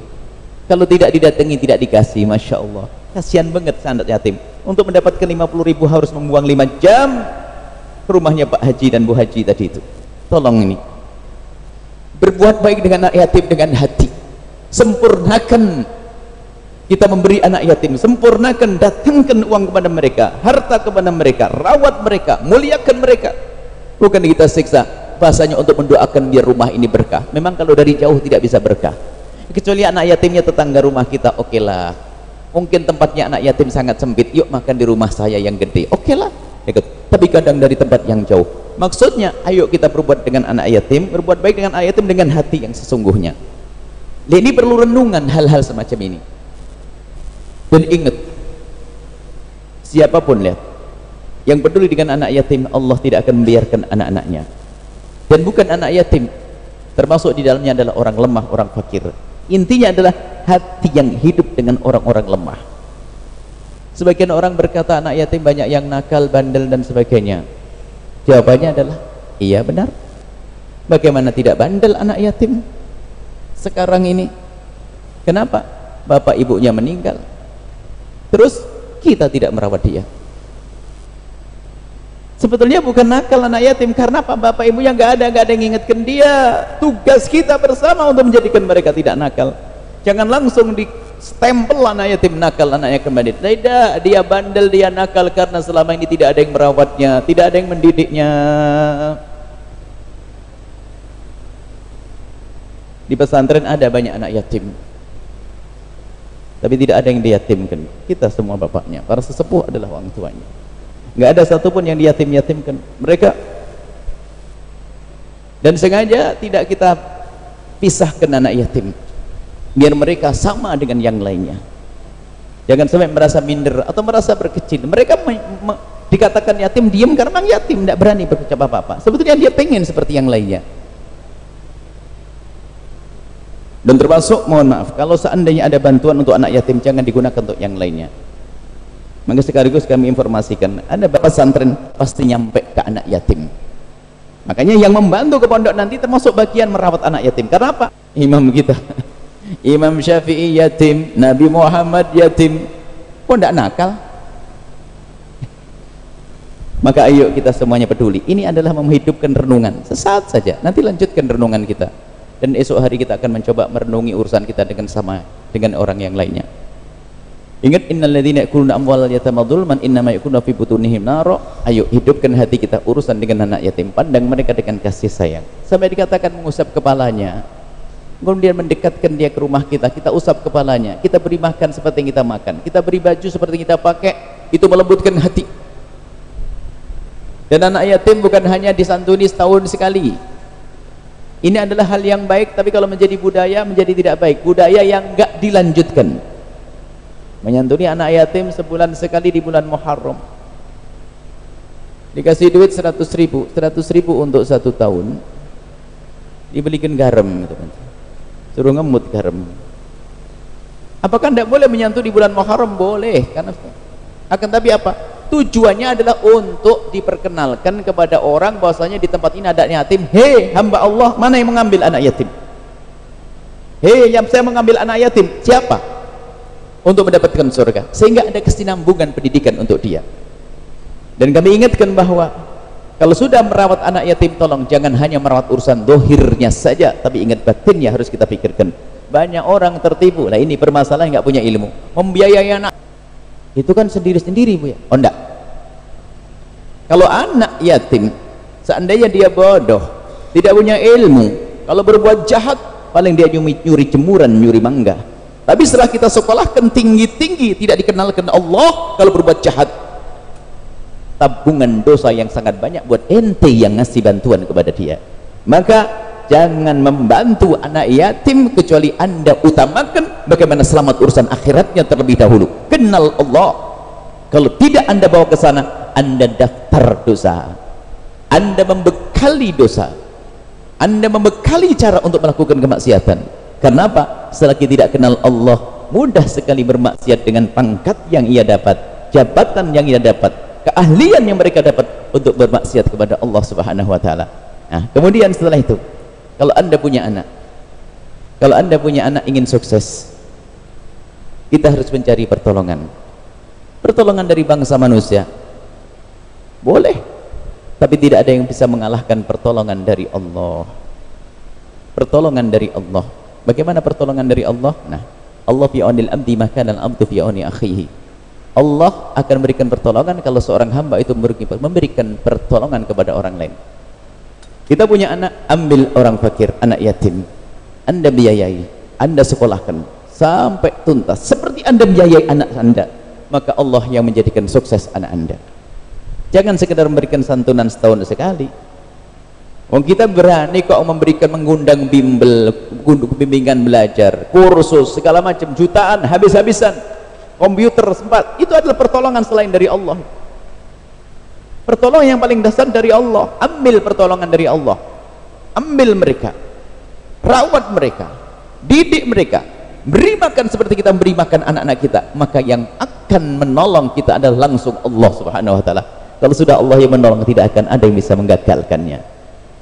Kalau tidak didatangi tidak dikasih Masya Allah kasihan banget anak yatim. Untuk mendapatkan 50 ribu harus membuang 5 jam ke rumahnya Pak Haji dan Bu Haji tadi itu. Tolong ini. Berbuat baik dengan anak yatim dengan hati. Sempurnakan. Kita memberi anak yatim. Sempurnakan datangkan uang kepada mereka harta kepada mereka rawat mereka muliakan mereka. Bukan kita siksa bahasanya untuk mendoakan biar rumah ini berkah. Memang kalau dari jauh tidak bisa berkah. Kecuali anak yatimnya tetangga rumah kita oke okay mungkin tempatnya anak yatim sangat sempit. Yuk makan di rumah saya yang gede. Oke lah tapi kadang dari tempat yang jauh. Maksudnya ayo kita berbuat dengan anak yatim berbuat baik dengan anak yatim dengan hati yang sesungguhnya. Ini perlu renungan hal-hal semacam ini. Dan ingat siapa pun lihat yang peduli dengan anak yatim Allah tidak akan membiarkan anak-anaknya. Dan bukan anak yatim termasuk di dalamnya adalah orang lemah, orang fakir intinya adalah hati yang hidup dengan orang-orang lemah. Sebagian orang berkata anak yatim banyak yang nakal, bandel dan sebagainya. Jawabannya adalah iya benar. Bagaimana tidak bandel anak yatim? Sekarang ini kenapa? bapak ibunya meninggal? Terus kita tidak merawat dia sebetulnya bukan nakal anak yatim karena apa? Bapak ibu yang nggak ada nggak ada yang ingatkan dia. Tugas kita bersama untuk menjadikan mereka tidak nakal. Jangan langsung di stempel anak yatim nakal anaknya kembali tidak dia bandel dia nakal karena selama ini tidak ada yang merawatnya tidak ada yang mendidiknya. Di pesantren ada banyak anak yatim. Tapi tidak ada yang diyatimkan. Kita semua bapaknya. Para sesepuh adalah orang tuanya nggak ada satupun yang diyatim-yatimkan. Mereka dan sengaja tidak kita pisahkan anak yatim. Biar mereka sama dengan yang lainnya. Jangan sampai merasa minder atau merasa berkecil. Mereka dikatakan yatim diam karena memang yatim tidak berani berkecap apa-apa. Sebetulnya dia pengen seperti yang lainnya. Dan termasuk mohon maaf kalau seandainya ada bantuan untuk anak yatim jangan digunakan untuk yang lainnya maka sekaligus kami informasikan ada bapak santren pasti nyampe ke anak yatim. Makanya yang membantu ke pondok nanti termasuk bagian merawat anak yatim. Karena apa? imam kita. (laughs) Imam syafi'i yatim Nabi Muhammad yatim. Kok tidak nakal? (laughs) Maka ayo kita semuanya peduli. Ini adalah menghidupkan renungan. Sesaat saja. Nanti lanjutkan renungan kita. Dan esok hari kita akan mencoba merenungi urusan kita dengan sama dengan orang yang lainnya ingat innalladzina yakuluna amwalal yatama dzulman innama yakuluna fi butunihim naro. Ayo hidupkan hati kita urusan dengan anak yatim pandang mereka dengan kasih sayang. Sampai dikatakan mengusap kepalanya. Kemudian mendekatkan dia ke rumah kita kita usap kepalanya. Kita beri makan seperti yang kita makan. Kita beri baju seperti yang kita pakai. Itu melembutkan hati. Dan anak yatim bukan hanya disantuni setahun sekali. Ini adalah hal yang baik tapi kalau menjadi budaya menjadi tidak baik. Budaya yang enggak dilanjutkan menyantuni anak yatim sebulan sekali di bulan Muharram. Dikasih duit 100 ribu 100 ribu untuk satu tahun. Dibelikan garam gitu kan. Suruh ngemut garam. Apakah tidak boleh menyantuni di bulan Muharram? Boleh karena akan tapi apa? Tujuannya adalah untuk diperkenalkan kepada orang bahwasanya di tempat ini ada yatim. Hei hamba Allah mana yang mengambil anak yatim? Hei yang saya mengambil anak yatim siapa untuk mendapatkan surga. Sehingga ada kesinambungan pendidikan untuk dia. Dan kami ingatkan bahwa kalau sudah merawat anak yatim tolong jangan hanya merawat urusan dohirnya saja tapi ingat batinnya harus kita pikirkan. Banyak orang tertipu. Nah ini permasalahan nggak punya ilmu. Membiayai anak. Itu kan sendiri-sendiri bu ya? Oh enggak kalau anak yatim seandainya dia bodoh tidak punya ilmu kalau berbuat jahat paling dia nyuri, nyuri jemuran nyuri mangga tapi setelah kita sekolahkan tinggi-tinggi tidak dikenalkan Allah kalau berbuat jahat. Tabungan dosa yang sangat banyak buat ente yang ngasih bantuan kepada dia. Maka jangan membantu anak yatim kecuali anda utamakan bagaimana selamat urusan akhiratnya terlebih dahulu. Kenal Allah. Kalau tidak anda bawa ke sana anda daftar dosa. Anda membekali dosa. Anda membekali cara untuk melakukan kemaksiatan karena apa? selagi tidak kenal Allah mudah sekali bermaksiat dengan pangkat yang ia dapat jabatan yang ia dapat keahlian yang mereka dapat untuk bermaksiat kepada Allah subhanahu wa ta'ala. Nah, kemudian setelah itu kalau anda punya anak kalau anda punya anak ingin sukses kita harus mencari pertolongan. Pertolongan dari bangsa manusia. Boleh tapi tidak ada yang bisa mengalahkan pertolongan dari Allah. Pertolongan dari Allah bagaimana pertolongan dari Allah? Nah Allah fi anil abdi maka dan abdu fi ani akhihi. Allah akan memberikan pertolongan kalau seorang hamba itu memberikan pertolongan kepada orang lain. Kita punya anak ambil orang fakir anak yatim. Anda biayai anda sekolahkan sampai tuntas. Seperti anda biayai anak anda maka Allah yang menjadikan sukses anak anda. Jangan sekedar memberikan santunan setahun sekali Wong kita berani kok memberikan mengundang bimbel, bimbingan belajar, kursus segala macam jutaan habis-habisan. Komputer sempat. Itu adalah pertolongan selain dari Allah. Pertolongan yang paling dasar dari Allah. Ambil pertolongan dari Allah. Ambil mereka. Rawat mereka. Didik mereka beri makan seperti kita beri makan anak-anak kita maka yang akan menolong kita adalah langsung Allah subhanahu wa ta'ala kalau sudah Allah yang menolong tidak akan ada yang bisa menggagalkannya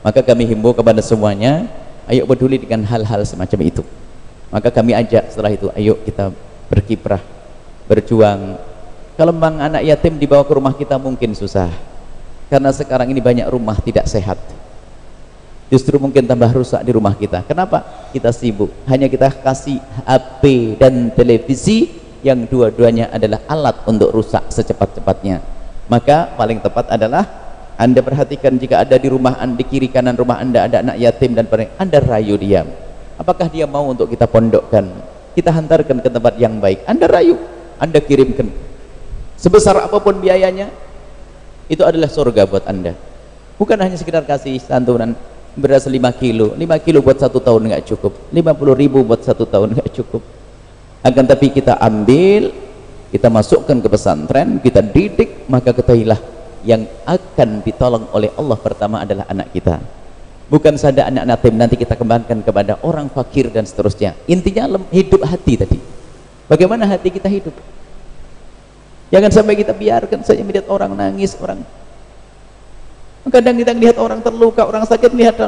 maka kami himbau kepada semuanya ayo peduli dengan hal-hal semacam itu. Maka kami ajak setelah itu ayo kita berkiprah berjuang. Kalau memang anak yatim dibawa ke rumah kita mungkin susah. Karena sekarang ini banyak rumah tidak sehat. Justru mungkin tambah rusak di rumah kita. Kenapa? kita sibuk. Hanya kita kasih HP dan televisi yang dua-duanya adalah alat untuk rusak secepat-cepatnya. Maka paling tepat adalah anda perhatikan jika ada di rumah di kiri kanan rumah anda ada anak yatim dan paling anda rayu dia apakah dia mau untuk kita pondokkan? Kita hantarkan ke tempat yang baik. Anda rayu anda kirimkan. Sebesar apa pun biayanya itu adalah surga buat anda. Bukan hanya sekedar kasih santunan beras 5 kilo. 5 kilo buat satu tahun nggak cukup. 50 ribu buat satu tahun nggak cukup. Akan tapi kita ambil kita masukkan ke pesantren kita didik maka ketahuilah yang akan ditolong oleh Allah pertama adalah anak kita. Bukan saja anak yatim nanti kita kembangkan kepada orang fakir dan seterusnya. Intinya hidup hati tadi. Bagaimana hati kita hidup? Jangan sampai kita biarkan saja melihat orang nangis orang kadang kita lihat orang terluka orang sakit lihat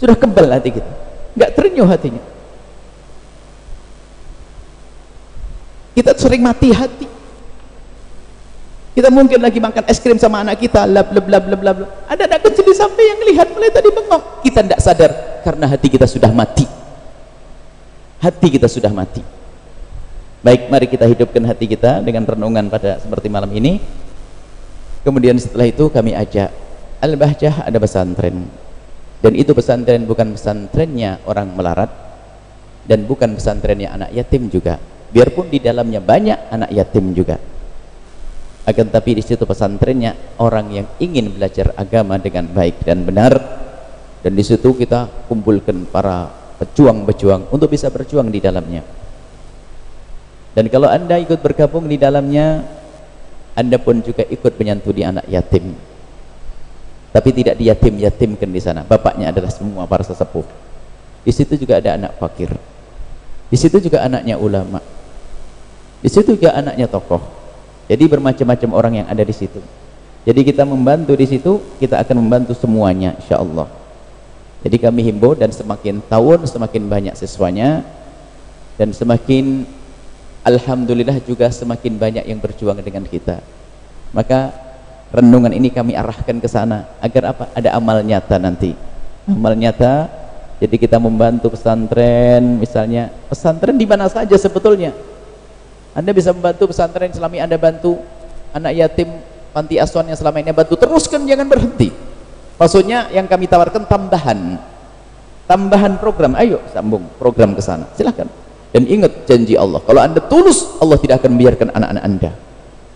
sudah kebal hati kita. Nggak terenyuh hatinya. Kita sering mati hati kita mungkin lagi makan es krim sama anak kita lab lab lab lab lab. Ada anak kecil di samping yang lihat mulai tadi bengong. Kita tidak sadar karena hati kita sudah mati. Hati kita sudah mati. Baik mari kita hidupkan hati kita dengan renungan pada seperti malam ini. Kemudian setelah itu kami ajak Al-Bahjah ada pesantren. Dan itu pesantren bukan pesantrennya orang melarat. Dan bukan pesantrennya anak yatim juga. Biarpun di dalamnya banyak anak yatim juga akan tapi di situ pesantrennya orang yang ingin belajar agama dengan baik dan benar. Dan di situ kita kumpulkan para pejuang-pejuang untuk bisa berjuang di dalamnya. Dan kalau anda ikut bergabung di dalamnya anda pun juga ikut menyantuni anak yatim. Tapi tidak diyatim-yatimkan di sana. Bapaknya adalah semua para sesepuh. Di situ juga ada anak fakir. Di situ juga anaknya ulama. Di situ juga anaknya tokoh jadi bermacam-macam orang yang ada di situ. Jadi kita membantu di situ kita akan membantu semuanya insya Allah jadi kami himbau dan semakin tahun semakin banyak siswanya dan semakin Alhamdulillah juga semakin banyak yang berjuang dengan kita. Maka renungan ini kami arahkan ke sana agar apa? Ada amal nyata nanti. Amal nyata jadi kita membantu pesantren misalnya. Pesantren di mana saja sebetulnya anda bisa membantu pesantren selama anda bantu anak yatim panti asuhan yang selama ini bantu. Teruskan jangan berhenti. Maksudnya yang kami tawarkan tambahan. Tambahan program. Ayo sambung program ke sana. Silahkan dan ingat janji Allah. Kalau anda tulus Allah tidak akan membiarkan anak-anak anda.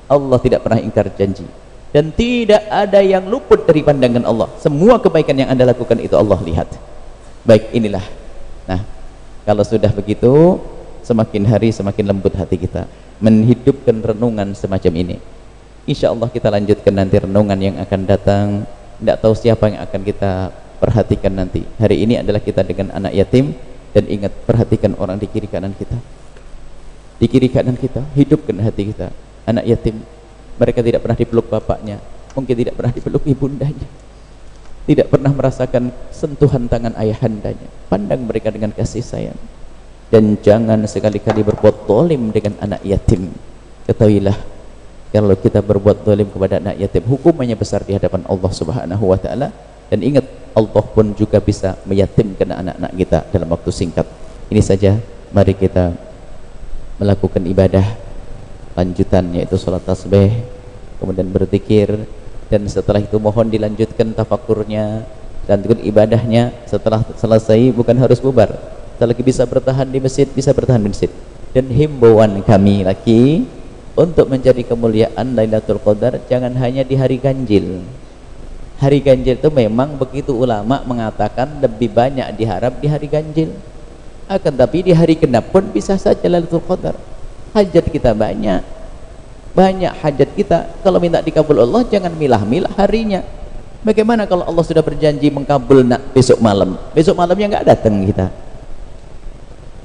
Allah tidak pernah ingkar janji. Dan tidak ada yang luput dari pandangan Allah. Semua kebaikan yang anda lakukan itu Allah lihat. Baik inilah. Nah kalau sudah begitu semakin hari semakin lembut hati kita. Menghidupkan renungan semacam ini. Insya Allah kita lanjutkan nanti renungan yang akan datang. Tidak tahu siapa yang akan kita perhatikan nanti. Hari ini adalah kita dengan anak yatim. Dan ingat perhatikan orang di kiri kanan kita. Di kiri kanan kita hidupkan hati kita. Anak yatim mereka tidak pernah dipeluk bapaknya. Mungkin tidak pernah dipeluk ibundanya. Tidak pernah merasakan sentuhan tangan ayahandanya. Pandang mereka dengan kasih sayang dan jangan sekali-kali berbuat tolim dengan anak yatim. Ketahuilah kalau kita berbuat zalim kepada anak yatim hukumannya besar di hadapan Allah Subhanahu wa taala. Dan ingat Allah pun juga bisa meyatimkan anak-anak kita dalam waktu singkat. Ini saja. Mari kita melakukan ibadah lanjutan yaitu salat tasbih kemudian berzikir dan setelah itu mohon dilanjutkan tafakurnya dan ibadahnya. Setelah selesai bukan harus bubar selagi bisa bertahan di masjid bisa bertahan di masjid. Dan himbauan kami lagi untuk mencari kemuliaan Lailatul Qadar jangan hanya di hari ganjil. Hari ganjil itu memang begitu ulama mengatakan lebih banyak diharap di hari ganjil. Akan tapi di hari genap pun bisa saja Lailatul Qadar. Hajat kita banyak. Banyak hajat kita. Kalau minta dikabul Allah jangan milah-milah harinya. Bagaimana kalau Allah sudah berjanji mengkabul nak besok malam? Besok malamnya nggak datang kita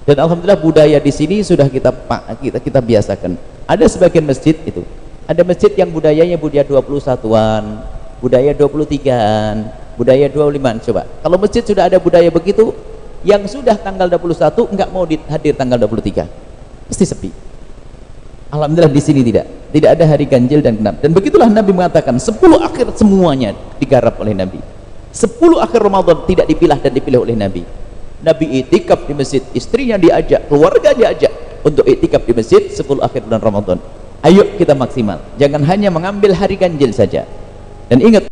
dan alhamdulillah budaya di sini sudah kita kita kita biasakan. Ada sebagian masjid itu. Ada masjid yang budayanya budaya 21-an budaya 23-an budaya 25-an coba. Kalau masjid sudah ada budaya begitu yang sudah tanggal 21 enggak mau hadir tanggal 23 pasti sepi. Alhamdulillah di sini tidak. Tidak ada hari ganjil dan genap. Dan begitulah Nabi mengatakan 10 akhir semuanya digarap oleh Nabi. 10 akhir Ramadan tidak dipilah dan dipilih oleh Nabi Nabi itikaf di masjid. Istrinya diajak keluarga diajak untuk itikaf di masjid 10 akhir bulan Ramadan. Ayo kita maksimal. Jangan hanya mengambil hari ganjil saja. Dan ingat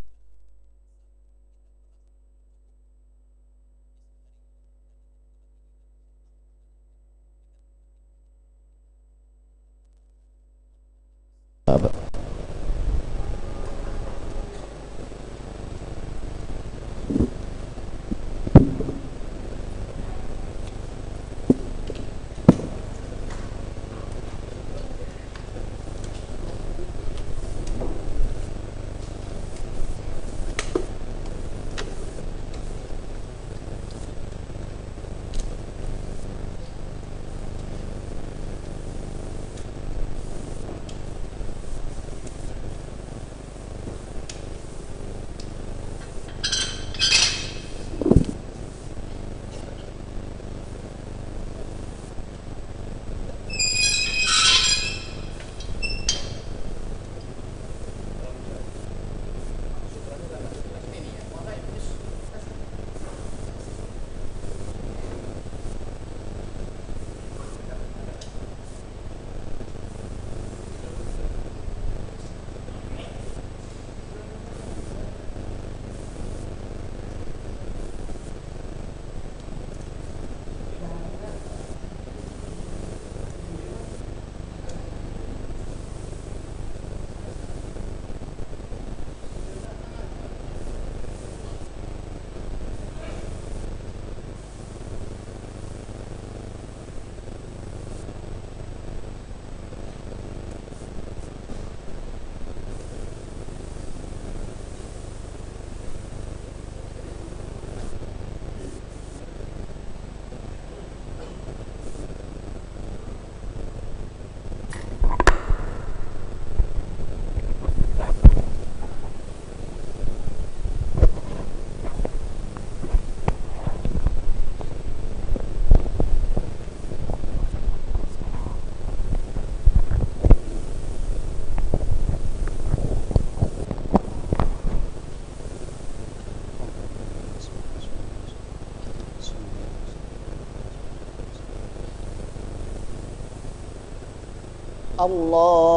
Allah.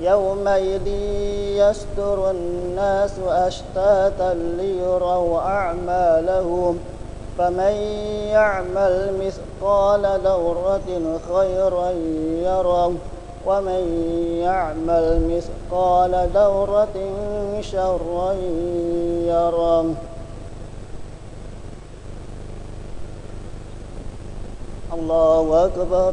يومئذ يستر الناس أشتاتا ليروا أعمالهم فمن يعمل مثقال ذرة خيرا يره ومن يعمل مثقال ذرة شرا يره. الله أكبر.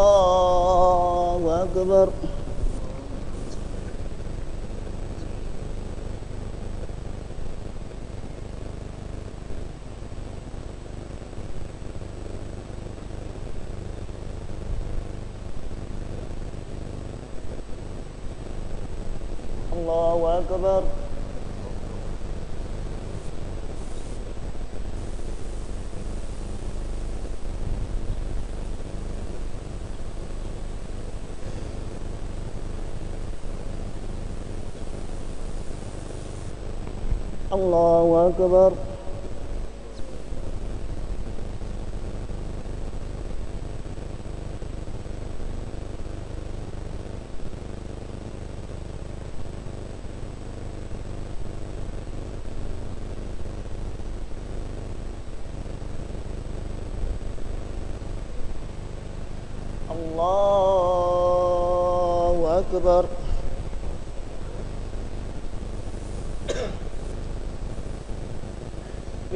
الخبر الله أكبر.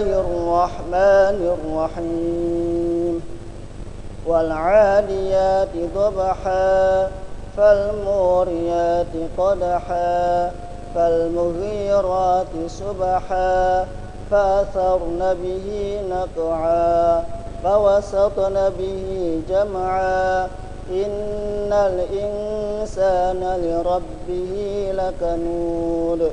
الرحمن الرحيم. والعاديات ضبحا فالموريات قدحا فالمغيرات سبحا فأثرن به نقعا فوسطن به جمعا. إن الإنسان لربه لكنود.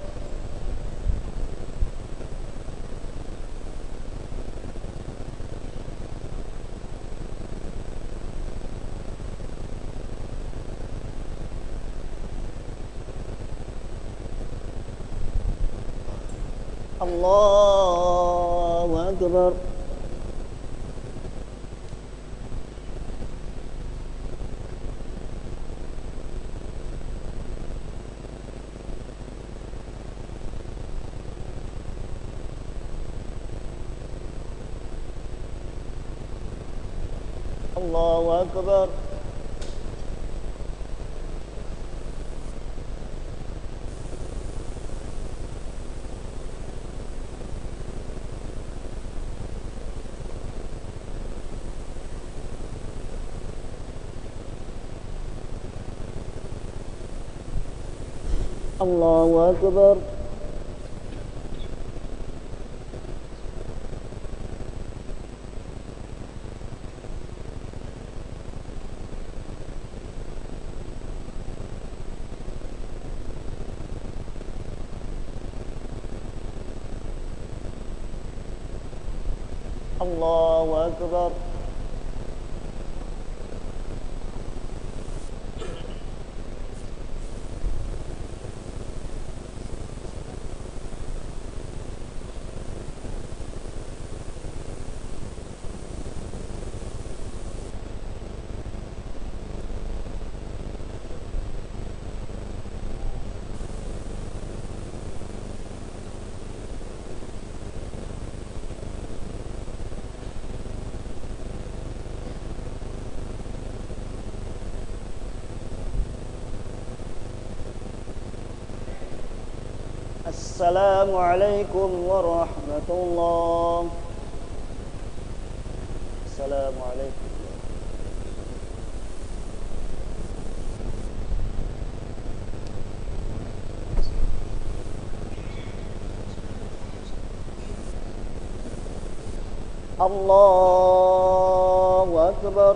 الله أكبر. الله أكبر. الله أكبر. الله أكبر. السلام عليكم ورحمة الله. السلام عليكم. الله أكبر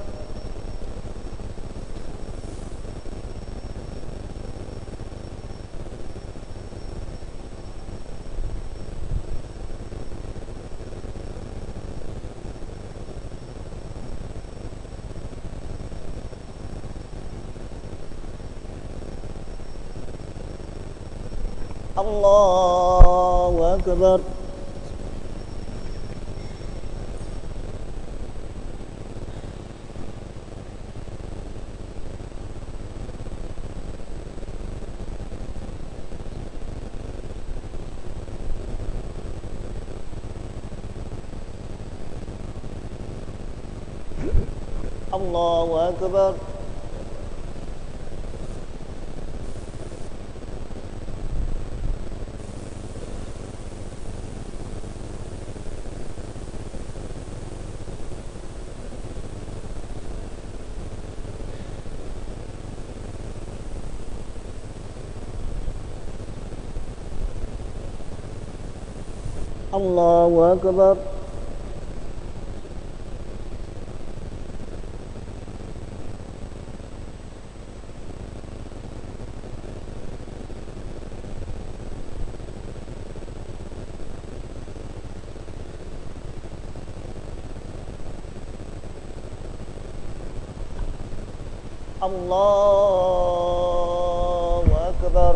الله أكبر الله أكبر الله أكبر. الله أكبر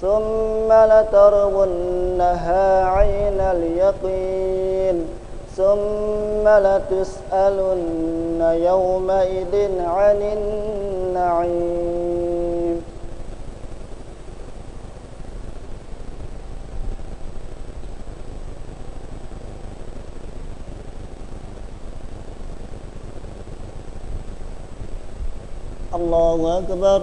ثم لترونها عين اليقين ثم لتسألن يومئذ عن النعيم. الله أكبر.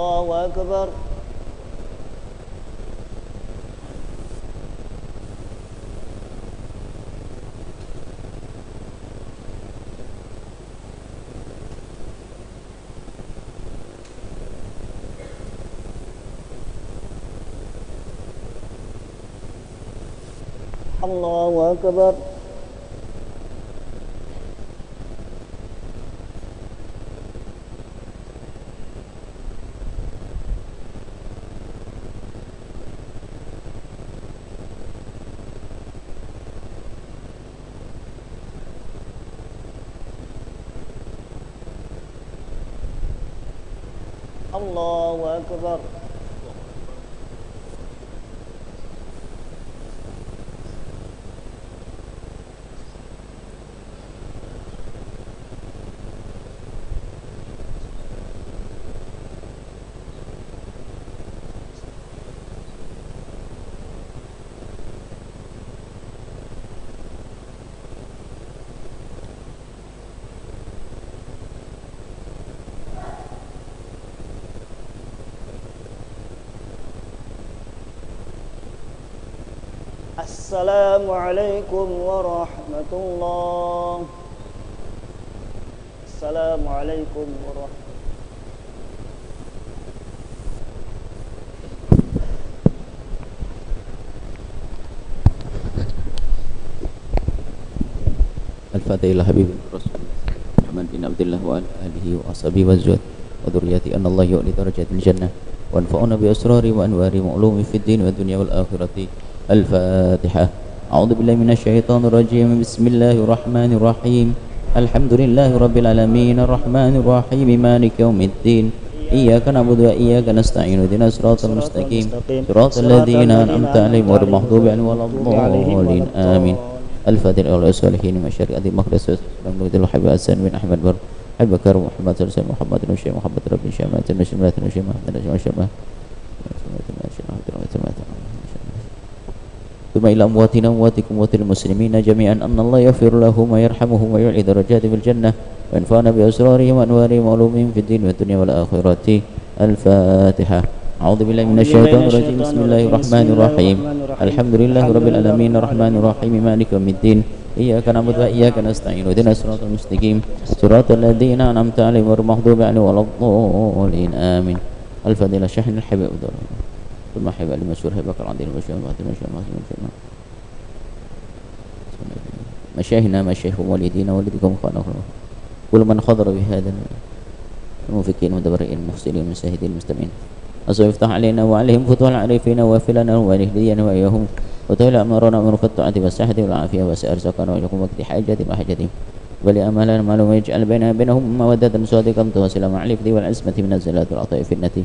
الله أكبر. الله أكبر. الله أكبر. السلام عليكم ورحمة الله. السلام عليكم ورحمة الفاتحة إلى حبيب الرسول محمد بن عبد الله وعلى آله وأصحابه والزهد وذريته أن الله يؤلي درجات الجنة وانفعنا بأسرار وأنوار معلوم في الدين والدنيا والآخرة. الفاتحة. أعوذ بالله من الشيطان الرجيم. بسم الله الرحمن الرحيم. الحمد لله رب العالمين. الرحمن الرحيم. مالك يوم الدين. إياك نعبد وإياك نستعين. اهدنا الصراط المستقيم. صراط الذين أنعمت عليهم غير المغضوب عليهم ولا الضالين. آمين. الفاتحة إلى الصالحين مشارق مخلص محمد الحبيب حسن بن أحمد بر. أبي بكر محمد الله محمد بن شيخ محمد رب شامات نشمات نشمات نشمات نشمات ثم إلى أمواتنا أمواتكم أموات المسلمين جميعا. أن الله يغفر لهم ويرحمهم ويعلي درجات في الجنة وينفعنا بأسرارهم وأنوارهم وعلومهم في الدين والدنيا والآخرة. الفاتحة. أعوذ بالله من الشيطان الرجيم. بسم الله الرحمن الرحيم. الحمد لله رب العالمين. الرحمن الرحيم. مالك يوم الدين. إياك نعبد وإياك نستعين. اهدنا الصراط المستقيم. صراط الذين أنعمت عليهم غير المغضوب عليهم ولا الضالين. آمين. الفضيلة شحن الحبيب دور ثم حبيب المشهور هبك العظيم المشهور المهدي المشهور المهدي المشهور مشايخنا مشايخ والدينا والدكم خانه كل من خضر بهذا المفكين والمدبرين المفسرين المساهدين المستمعين. أسأل يفتح علينا وعليهم فتوح العارفين وافلنا ونهدينا وإياهم. وتولى أمرنا من الطاعة والصحة والعافية سكن وجهكم وقت حاجة وحاجتهم أمالنا معلوم يجعل بيننا بينهم مودة صادقة تواصل مع الإفد والعزمة من الزلات والعطاء في النتي.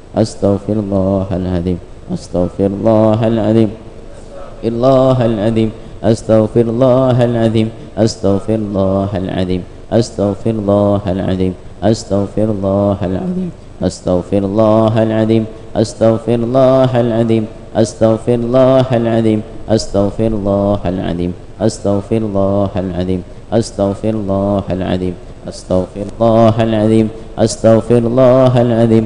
أستغفر الله العظيم أستغفر الله العظيم الله العظيم أستغفر الله العظيم أستغفر الله العظيم أستغفر الله العظيم أستغفر الله العظيم أستغفر الله العظيم أستغفر الله العظيم أستغفر الله العظيم أستغفر الله العظيم أستغفر الله العظيم أستغفر الله العظيم أستغفر الله العظيم أستغفر الله العظيم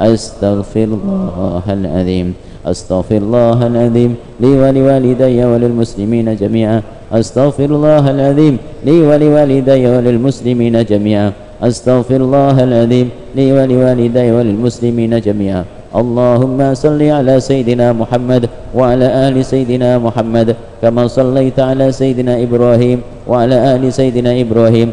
أستغفر الله العظيم. أستغفر الله العظيم لي ولوالدي وللمسلمين جميعا. أستغفر الله العظيم لي ولوالدي وللمسلمين جميعا. أستغفر الله العظيم لي ولوالدي وللمسلمين جميعا. اللهم صل على سيدنا محمد وعلى آل سيدنا محمد كما صليت على سيدنا إبراهيم وعلى آل سيدنا إبراهيم.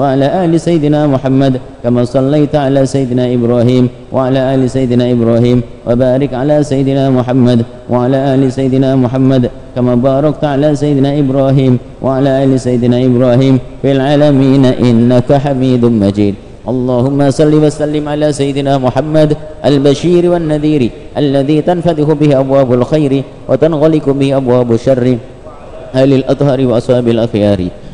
وعلى آل سيدنا محمد كما صليت على سيدنا إبراهيم وعلى آل سيدنا إبراهيم وبارك على سيدنا محمد وعلى آل سيدنا محمد كما باركت على سيدنا إبراهيم وعلى آل سيدنا إبراهيم في العالمين إنك حميد مجيد. اللهم صل وسلم على سيدنا محمد البشير والنذير الذي تنفتح به أبواب الخير وتنغلق به أبواب الشر. أهل الأطهار وأصحاب الأخيار.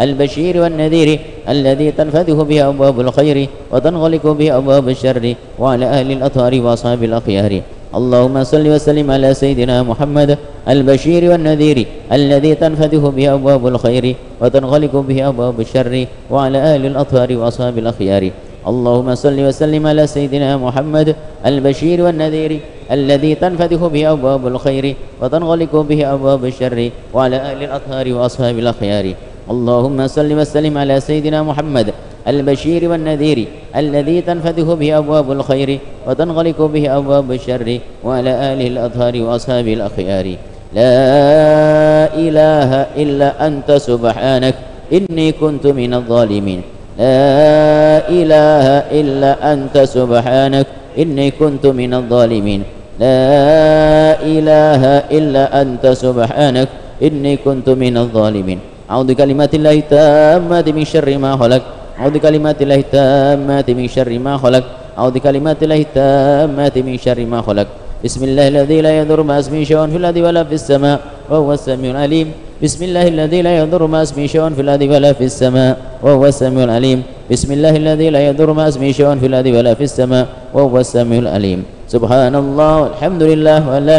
البشير والنذير الذي تنفتح به أبواب الخير وتنغلق به أبواب الشر وعلى أهل الأطهار وأصحاب الأخيار. اللهم صل وسلم على سيدنا محمد البشير والنذير الذي تنفتح به أبواب الخير وتنغلق به أبواب الشر وعلى أهل الأطهار وأصحاب الأخيار. اللهم صل وسلم على سيدنا محمد البشير والنذير الذي تنفتح به أبواب الخير وتنغلق به أبواب الشر وعلى أهل الأطهار وأصحاب الأخيار. اللهم صل وسلم على سيدنا محمد البشير والنذير الذي تنفتح به أبواب الخير وتنغلق به أبواب الشر وعلى آله الأطهار وأصحاب الأخيار. لا إله إلا أنت سبحانك إني كنت من الظالمين. لا إله إلا أنت سبحانك إني كنت من الظالمين. لا إله إلا أنت سبحانك إني كنت من الظالمين. أعوذ بكلمات الله التامات من شر ما خلق. أعوذ بكلمات الله التامات من شر ما خلق. أعوذ بكلمات الله التامات من شر ما خلق. بسم الله الذي لا يضر ما اسمه شيء في الأرض ولا في السماء. وهو السميع العليم. بسم الله الذي لا يضر ما اسمه شيء في الأرض ولا في السماء. وهو السميع العليم. بسم الله الذي لا يضر ما اسمه شيء في الأرض ولا في السماء. وهو السميع العليم. سبحان الله والحمد لله ولا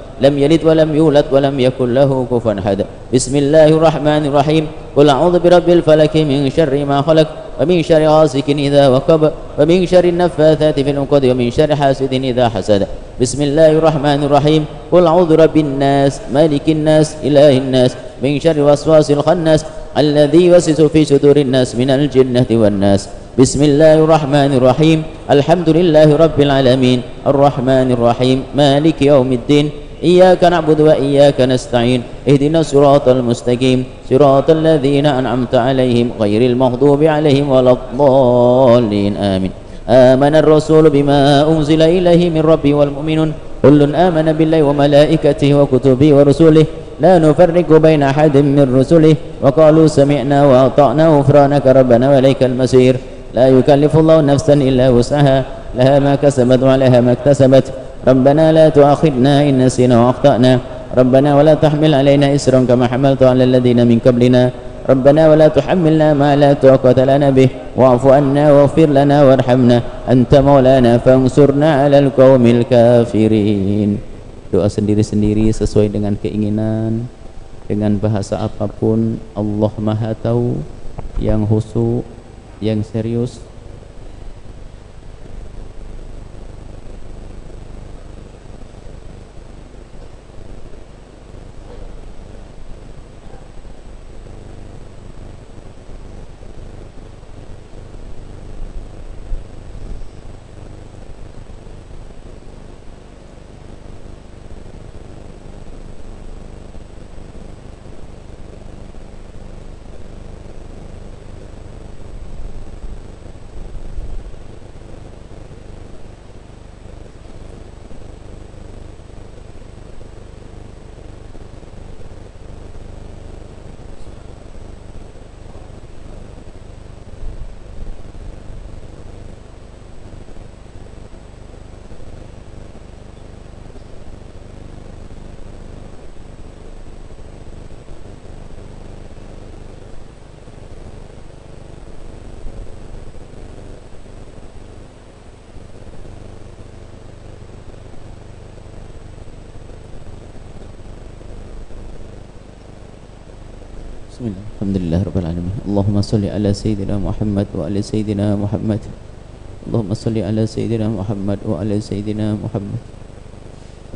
لم يلد ولم يولد ولم يكن له كفوا أحد. بسم الله الرحمن الرحيم. قل أعوذ برب الفلك من شر ما خلق ومن شر غاسق إذا وقب ومن شر النفاثات في العقد ومن شر حاسد إذا حسد. بسم الله الرحمن الرحيم. قل أعوذ برب الناس مالك الناس إله الناس من شر وسواس الخناس الذي يوسوس في صدور الناس من الجنة والناس. بسم الله الرحمن الرحيم. الحمد لله رب العالمين. الرحمن الرحيم. مالك يوم الدين. إياك نعبد وإياك نستعين اهدنا الصراط المستقيم صراط الذين أنعمت عليهم غير المغضوب عليهم ولا الضالين آمين. آمن الرسول بما أنزل إليه من ربه والمؤمنون كل آمن بالله وملائكته وكتبه ورسله لا نفرق بين أحد من رسله وقالوا سمعنا وأطعنا غفرانك ربنا وإليك المصير لا يكلف الله نفسا إلا وسعها لها ما كسبت وعليها ما اكتسبت ربنا لا تؤاخذنا إن نسينا وأخطأنا ربنا ولا تحمل علينا إسرا كما حملت على الذين من قبلنا ربنا ولا تحملنا ما لا طاقة لنا به واعف عنا واغفر لنا وارحمنا أنت مولانا فانصرنا على القوم الكافرين doa sendiri-sendiri sesuai dengan keinginan dengan bahasa apapun Allah Maha Tahu yang khusyuk yang serius بسم الله الحمد لله رب العالمين. اللهم صل على سيدنا محمد وعلى سيدنا محمد. اللهم صل على سيدنا محمد وعلى سيدنا محمد.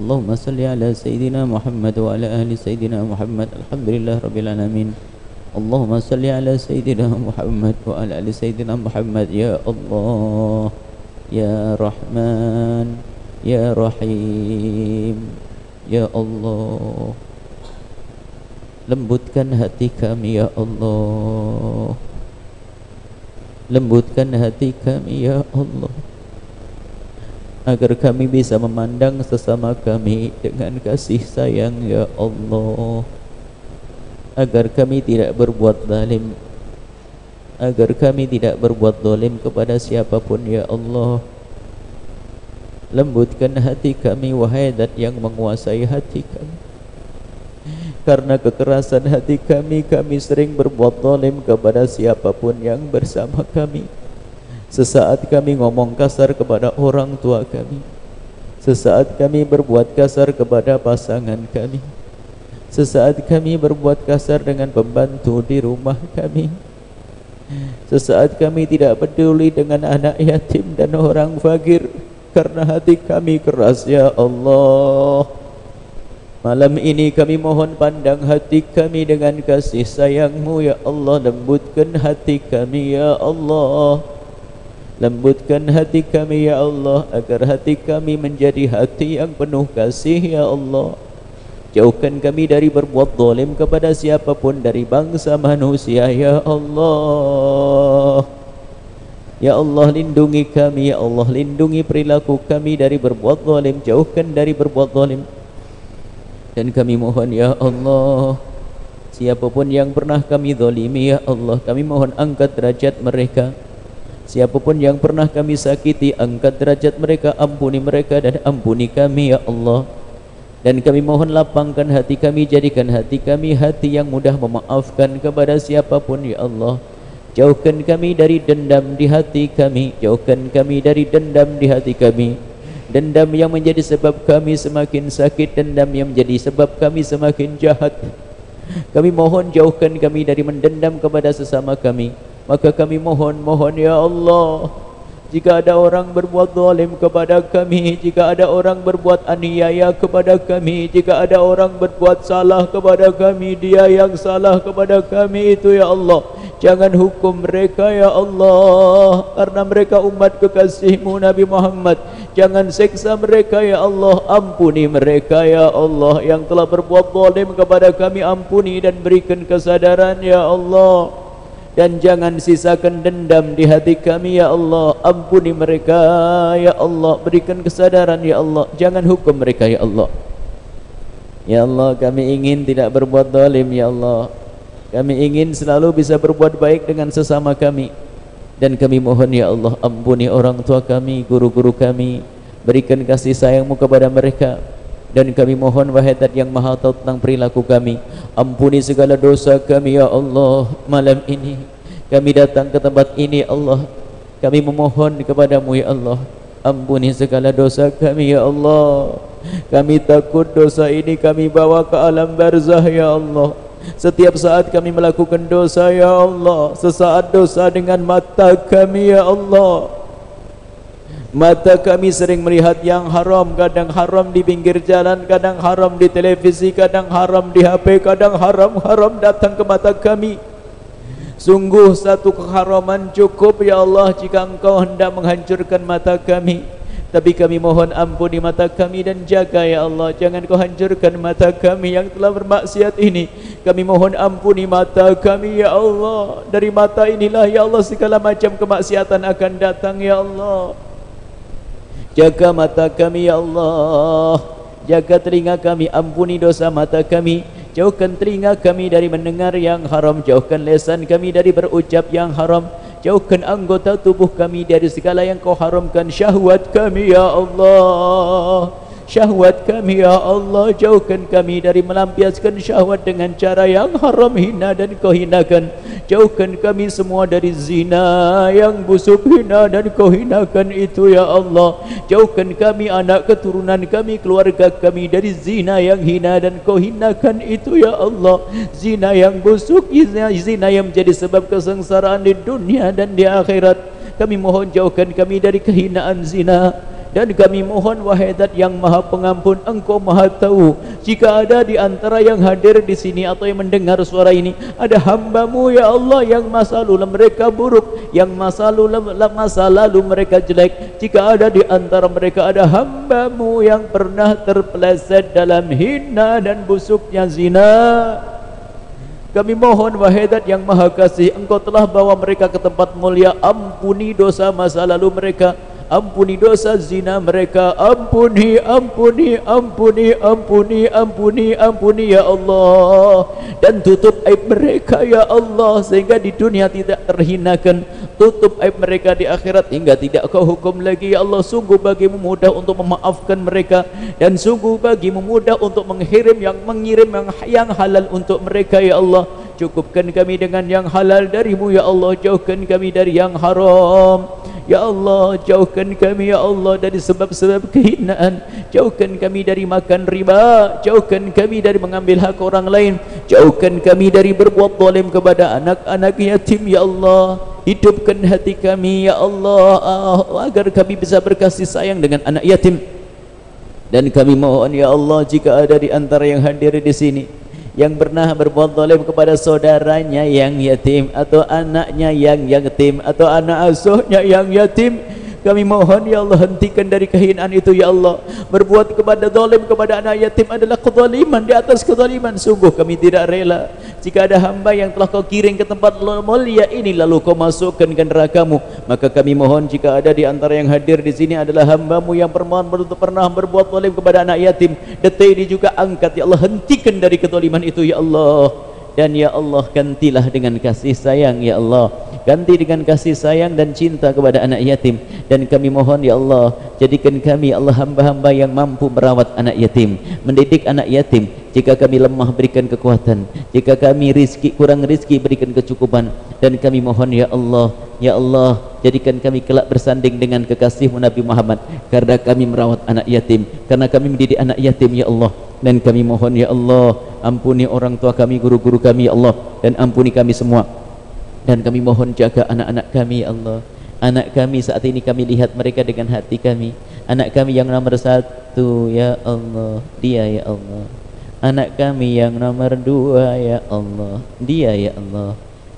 اللهم صل على سيدنا محمد وعلى أهل سيدنا محمد. الحمد لله رب العالمين. اللهم صل على سيدنا محمد وعلى آل سيدنا محمد. يا الله يا رحمن يا رحيم يا الله. Lembutkan hati kami ya Allah. Lembutkan hati kami ya Allah. Agar kami bisa memandang sesama kami dengan kasih sayang ya Allah. Agar kami tidak berbuat zalim. Agar kami tidak berbuat zalim kepada siapa pun ya Allah. Lembutkan hati kami wahai dat yang menguasai hati kami Karena kekerasan hati kami Kami sering berbuat zalim kepada siapa pun yang bersama kami. Sesaat kami ngomong kasar kepada orang tua kami. Sesaat kami berbuat kasar kepada pasangan kami. Sesaat kami berbuat kasar dengan pembantu di rumah kami. Sesaat kami tidak peduli dengan anak yatim dan orang fakir Karena hati kami keras ya Allah Malam ini kami mohon pandang hati kami dengan kasih sayangmu ya Allah. Lembutkan hati kami ya Allah. Lembutkan hati kami ya Allah Agar hati kami menjadi hati yang penuh kasih ya Allah. Jauhkan kami dari berbuat zalim kepada siapa pun dari bangsa manusia ya Allah. Ya Allah lindungi kami ya Allah. Lindungi perilaku kami dari berbuat zalim jauhkan dari berbuat zalim dan kami mohon ya Allah Siapa pun yang pernah kami zalimi ya Allah Kami mohon angkat derajat mereka. Siapa pun yang pernah kami sakiti Angkat derajat mereka Ampuni mereka dan ampuni kami ya Allah. Dan kami mohon lapangkan hati kami Jadikan hati kami hati yang mudah memaafkan Kepada siapa pun ya Allah. Jauhkan kami dari dendam di hati kami Jauhkan kami dari dendam di hati kami Dendam yang menjadi sebab kami semakin sakit Dendam yang menjadi sebab kami semakin jahat. Kami mohon jauhkan kami dari mendendam kepada sesama kami. Maka kami mohon, mohon ya Allah Jika ada orang berbuat zalim kepada kami Jika ada orang berbuat aniaya kepada kami Jika ada orang berbuat salah kepada kami Dia yang salah kepada kami itu ya Allah. Jangan hukum mereka ya Allah. Karena mereka umat kekasihmu Nabi Muhammad. Jangan seksa mereka ya Allah. Ampuni mereka ya Allah. Yang telah berbuat zalim kepada kami Ampuni dan berikan kesadaran ya Allah Dan jangan sisakan dendam di hati kami ya Allah. Ampuni mereka ya Allah. Berikan kesadaran ya Allah. Jangan hukum mereka ya Allah. Ya Allah kami ingin tidak berbuat zalim ya Allah. Kami ingin selalu bisa berbuat baik dengan sesama kami. Dan kami mohon ya Allah Ampuni orang tua kami, guru-guru kami. Berikan kasih sayangmu kepada mereka Dan kami mohon wahadat yang maha tahu tentang perilaku kami Ampuni segala dosa kami ya Allah Malam ini. Kami datang ke tempat ini ya Allah. Kami memohon kepadamu ya Allah Ampuni segala dosa kami ya Allah. Kami takut dosa ini kami bawa ke alam barzah ya Allah. Setiap saat kami melakukan dosa ya Allah. Sesaat dosa dengan mata kami ya Allah Mata kami sering melihat yang haram. Kadang haram di pinggir jalan Kadang haram di televisi Kadang haram di HP Kadang haram-haram datang ke mata kami. Sungguh satu keharaman cukup ya Allah Jika engkau hendak menghancurkan mata kami. Tapi kami mohon ampun di mata kami dan jaga ya Allah. Jangan kau hancurkan mata kami yang telah bermaksiat ini. Kami mohon ampuni mata kami ya Allah. Dari mata inilah ya Allah segala macam kemaksiatan akan datang ya Allah Jaga mata kami ya Allah. Jaga telinga kami. Ampuni dosa mata kami. Jauhkan telinga kami dari mendengar yang haram. Jauhkan lesan kami dari berucap yang haram. Jauhkan anggota tubuh kami dari segala yang kau haramkan. Syahwat kami ya Allah Syahwat kami ya Allah Jauhkan kami dari melampiaskan syahwat dengan cara yang haram hina dan kau hinakan Jauhkan kami semua dari zina yang busuk hina dan kau hinakan itu ya Allah. Jauhkan kami anak keturunan kami keluarga kami dari zina yang hina dan kau hinakan itu ya Allah. Zina yang busuk zina, zina yang menjadi sebab kesengsaraan di dunia dan di akhirat. Kami mohon jauhkan kami dari kehinaan zina dan kami mohon wahai zat yang maha pengampun engkau maha tahu jika ada di antara yang hadir di sini atau yang mendengar suara ini ada hambamu ya Allah yang masa lalu mereka buruk yang masa lalu masa lalu mereka jelek. Jika ada di antara mereka ada hambamu yang pernah terpeleset dalam hina dan busuknya zina. Kami mohon wahai yang maha kasih engkau telah bawa mereka ke tempat mulia ampuni dosa masa lalu mereka Ampuni dosa zina mereka. Ampuni, ampuni, ampuni, ampuni, ampuni, ampuni ya Allah. Dan tutup aib mereka ya Allah Sehingga di dunia tidak terhinakan. Tutup aib mereka di akhirat Hingga tidak kau hukum lagi ya Allah. Sungguh bagimu mudah untuk memaafkan mereka. Dan sungguh bagimu mudah untuk menghirim yang mengirim yang, yang halal untuk mereka ya Allah Cukupkan kami dengan yang halal darimu ya Allah. Jauhkan kami dari yang haram. Ya Allah jauhkan kami ya Allah dari sebab-sebab kehinaan. Jauhkan kami dari makan riba. Jauhkan kami dari mengambil hak orang lain. Jauhkan kami dari berbuat zalim kepada anak-anak yatim ya Allah. Hidupkan hati kami ya Allah ah, Agar kami bisa berkasih sayang dengan anak yatim. Dan kami mohon ya Allah jika ada di antara yang hadir di sini yang pernah berbuat zalim kepada saudaranya yang yatim atau anaknya yang yatim atau anak asuhnya yang yatim kami mohon ya Allah hentikan dari kehinaan itu ya Allah. Berbuat kepada zalim kepada anak yatim adalah kezaliman. Di atas kezaliman sungguh kami tidak rela. Jika ada hamba yang telah kau kirim ke tempat mulia ini lalu kau masukkan ke nerakamu maka kami mohon jika ada di antara yang hadir di sini adalah hambamu yang pernah pernah berbuat zalim kepada anak yatim detik ini juga angkat. Ya Allah hentikan dari kezaliman itu ya Allah dan ya Allah gantilah dengan kasih sayang ya Allah. Ganti dengan kasih sayang dan cinta kepada anak yatim. Dan kami mohon ya Allah jadikan kami Allah hamba-hamba yang mampu merawat anak yatim mendidik anak yatim jika kami lemah berikan kekuatan. Jika kami rizki kurang rizki berikan kecukupan. Dan kami mohon ya Allah ya Allah jadikan kami kelak bersanding dengan kekasihmu Nabi Muhammad karena kami merawat anak yatim karena kami mendidik anak yatim ya Allah. Dan kami mohon ya Allah ampuni orang tua kami guru-guru kami ya Allah. Dan ampuni kami semua. Dan kami mohon jaga anak-anak kami ya Allah. Anak kami saat ini kami lihat mereka dengan hati kami. Anak kami yang nomor satu ya Allah. Dia ya Allah anak kami yang nomor dua ya Allah dia ya Allah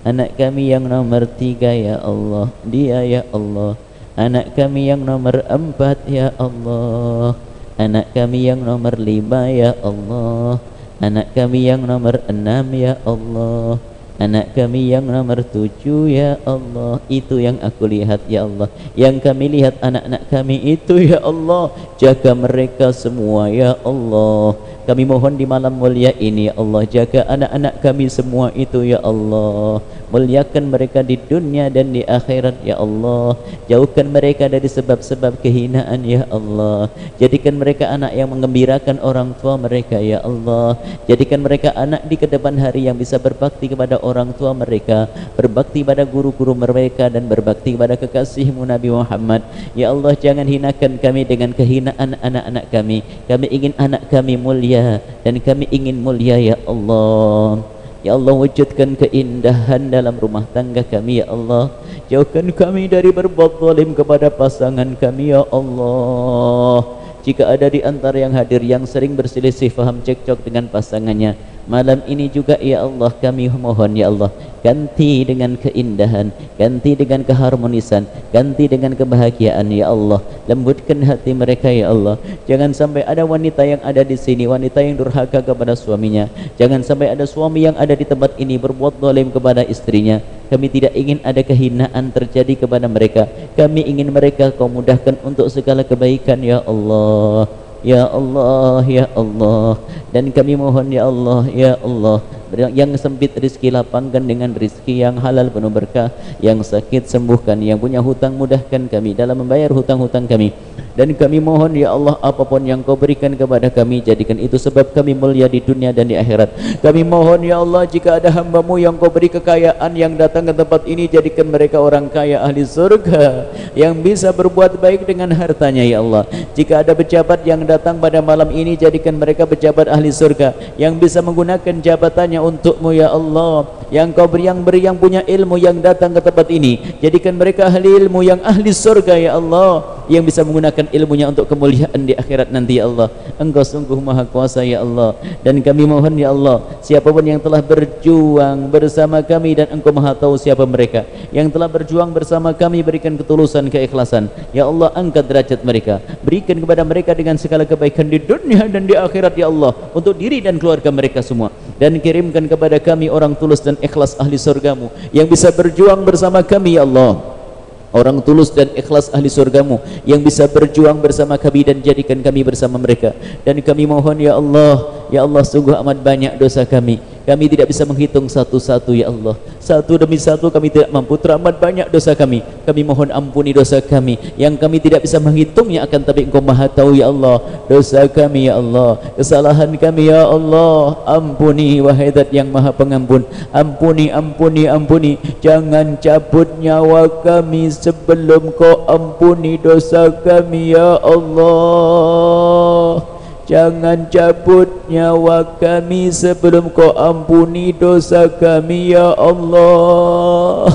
Anak kami yang nomor tiga ya Allah Dia ya Allah Anak kami yang nomor empat ya Allah Anak kami yang nomor lima ya Allah Anak kami yang nomor enam ya Allah Anak kami yang nomor tujuh ya Allah Itu yang aku lihat ya Allah Yang kami lihat anak-anak kami itu ya Allah Jaga mereka semua ya Allah Kami mohon di malam mulia ini Allah Jaga anak-anak kami semua itu ya Allah. Muliakan mereka di dunia dan di akhirat ya Allah. Jauhkan mereka dari sebab-sebab kehinaan ya Allah. Jadikan mereka anak yang mengembirakan orang tua mereka ya Allah. Jadikan mereka anak di ke depan hari yang bisa berbakti kepada orang tua mereka Berbakti pada guru-guru mereka dan berbakti kepada kekasihmu Nabi Muhammad. Ya Allah jangan hinakan kami dengan kehinaan anak-anak kami. Kami ingin anak kami mulia dan kami ingin mulia ya Allah. Ya Allah wujudkan keindahan dalam rumah tangga kami ya Allah. Jauhkan kami dari berbuat zalim kepada pasangan kami ya Allah. Jika ada di antara yang hadir yang sering berselisih faham cekcok dengan pasangannya Malam ini juga ya Allah kami mohon ya Allah ganti dengan keindahan ganti dengan keharmonisan ganti dengan kebahagiaan ya Allah. Lembutkan hati mereka ya Allah. Jangan sampai ada wanita yang ada di sini wanita yang durhaka kepada suaminya. Jangan sampai ada suami yang ada di tempat ini berbuat zalim kepada istrinya. Kami tidak ingin ada kehinaan terjadi kepada mereka. Kami ingin mereka kau mudahkan untuk segala kebaikan ya Allah Ya Allah, Ya Allah. Dan kami mohon Ya Allah, Ya Allah. Yang sempit rizki lapangkan dengan rizki yang halal penuh berkah. Yang sakit sembuhkan yang punya hutang mudahkan kami dalam membayar hutang-hutang kami dan kami mohon ya Allah apapun yang kau berikan kepada kami jadikan itu sebab kami mulia di dunia dan di akhirat. Kami mohon ya Allah jika ada hambamu yang kau beri kekayaan yang datang ke tempat ini jadikan mereka orang kaya ahli surga yang bisa berbuat baik dengan hartanya ya Allah. Jika ada pejabat yang datang pada malam ini jadikan mereka pejabat ahli surga yang bisa menggunakan jabatannya untukmu ya Allah yang kau beri yang beri yang punya ilmu yang datang ke tempat ini. Jadikan mereka ahli ilmu yang ahli surga ya Allah. Yang bisa menggunakan ilmunya untuk kemuliaan di akhirat nanti ya Allah. Engkau sungguh maha kuasa ya Allah. Dan kami mohon ya Allah siapa pun yang telah berjuang bersama kami dan engkau maha tahu siapa mereka. Yang telah berjuang bersama kami berikan ketulusan keikhlasan. Ya Allah angkat derajat mereka. Berikan kepada mereka dengan segala kebaikan di dunia dan di akhirat ya Allah untuk diri dan keluarga mereka semua. Dan kirimkan kepada kami orang tulus dan ikhlas ahli surgamu yang bisa berjuang bersama kami ya Allah. Orang tulus dan ikhlas ahli surgamu yang bisa berjuang bersama kami dan jadikan kami bersama mereka. Dan kami mohon ya Allah ya Allah sungguh amat banyak dosa kami kami tidak bisa menghitung satu-satu ya Allah. Satu demi satu kami tidak mampu. Teramat banyak dosa kami. Kami mohon ampuni dosa kami. Yang kami tidak bisa menghitungnya akan tapi engkau maha tahu ya Allah. Dosa kami ya Allah. Kesalahan kami ya Allah. Ampuni wahai zat yang maha pengampun. Ampuni ampuni ampuni. Jangan cabut nyawa kami sebelum kau ampuni dosa kami ya Allah Jangan cabut nyawa kami sebelum kau ampuni dosa kami ya Allah.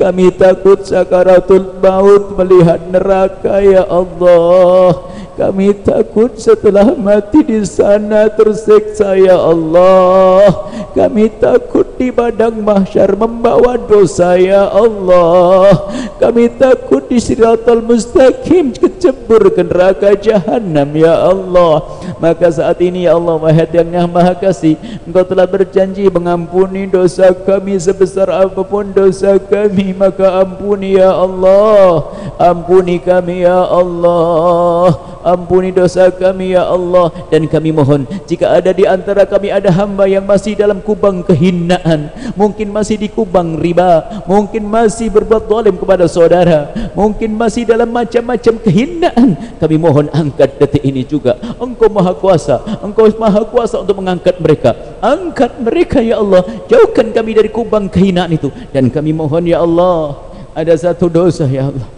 Kami takut sakaratul maut melihat neraka ya Allah kami takut setelah mati di sana tersiksa ya Allah. Kami takut di padang mahsyar membawa dosa ya Allah. Kami takut di siratal mustaqim kecebur ke neraka jahanam ya Allah. Maka saat ini ya Allah Wahid yang maha kasih Engkau telah berjanji mengampuni dosa kami sebesar apapun dosa kami. Maka ampuni ya Allah. Ampuni kami ya Allah Ampuni dosa kami ya Allah dan kami mohon jika ada di antara kami ada hamba yang masih dalam kubang kehinaan, mungkin masih di kubang riba, mungkin masih berbuat zalim kepada saudara, mungkin masih dalam macam-macam kehinaan, kami mohon angkat detik ini juga. Engkau Maha Kuasa, Engkau Maha Kuasa untuk mengangkat mereka. Angkat mereka ya Allah, jauhkan kami dari kubang kehinaan itu dan kami mohon ya Allah, ada satu dosa ya Allah.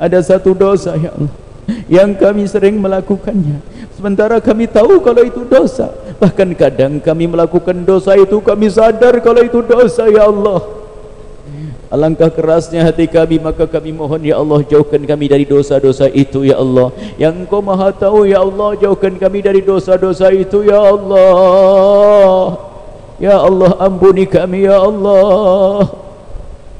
Ada satu dosa ya Allah yang kami sering melakukannya. Sementara kami tahu kalau itu dosa. Bahkan kadang kami melakukan dosa itu kami sadar kalau itu dosa ya Allah. Alangkah kerasnya hati kami maka kami mohon ya Allah jauhkan kami dari dosa-dosa itu ya Allah. Yang Engkau Maha tahu ya Allah jauhkan kami dari dosa-dosa itu ya Allah. Ya Allah ampuni kami Ya Allah.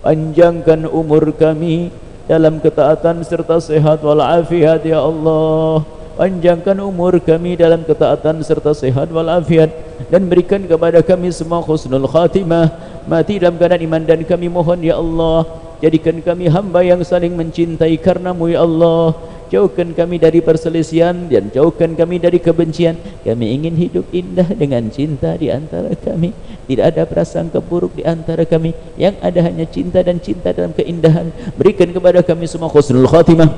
Panjangkan umur kami Dalam ketaatan serta sehat walafiat Ya Allah. Panjangkan umur kami dalam ketaatan serta sehat walafiat. Dan berikan kepada kami semua khusnul khatimah. Mati dalam keadaan iman dan kami mohon Ya Allah. Jadikan kami hamba yang saling mencintai karenamu Ya Allah Jauhkan kami dari perselisihan dan jauhkan kami dari kebencian. Kami ingin hidup indah dengan cinta di antara kami. Tidak ada perasaan keburuk di antara kami. Yang ada hanya cinta dan cinta dalam keindahan. Berikan kepada kami semua khusnul khatimah.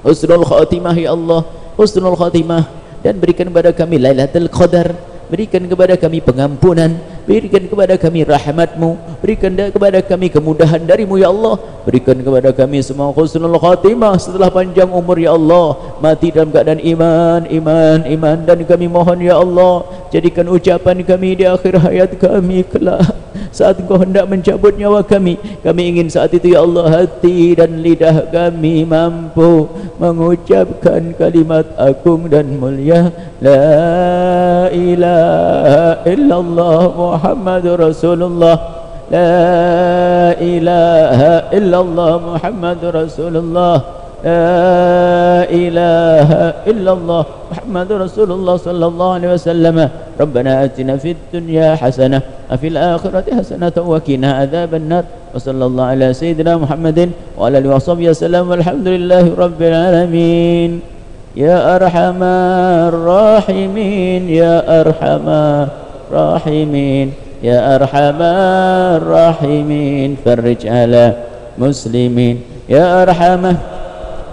Khusnul khatimah ya Allah. Khusnul khatimah dan berikan kepada kami Lailatul Qadar. Berikan kepada kami pengampunan Berikan kepada kami rahmatmu. Berikan kepada kami kemudahan darimu ya Allah. Berikan kepada kami semua khusnul khatimah Setelah panjang umur ya Allah. Mati dalam keadaan iman, iman, iman. Dan kami mohon ya Allah Jadikan ucapan kami di akhir hayat kami kelak Saat engkau hendak mencabut nyawa kami Kami ingin saat itu ya Allah Hati dan lidah kami mampu Mengucapkan kalimat agung dan mulia La ilaha illallah محمد رسول الله لا إله إلا الله محمد رسول الله لا إله إلا الله محمد رسول الله صلى الله عليه وسلم. ربنا أتنا في الدنيا حسنة وفي الآخرة حسنة وكنا عذاب النار. وصلى الله على سيدنا محمد وعلى آله وصحبه وسلم. والحمد لله رب العالمين. يا أرحم الراحمين. يا أرحم الراحمين. يا أرحم الراحمين. فرج على مسلمين. يا أرحم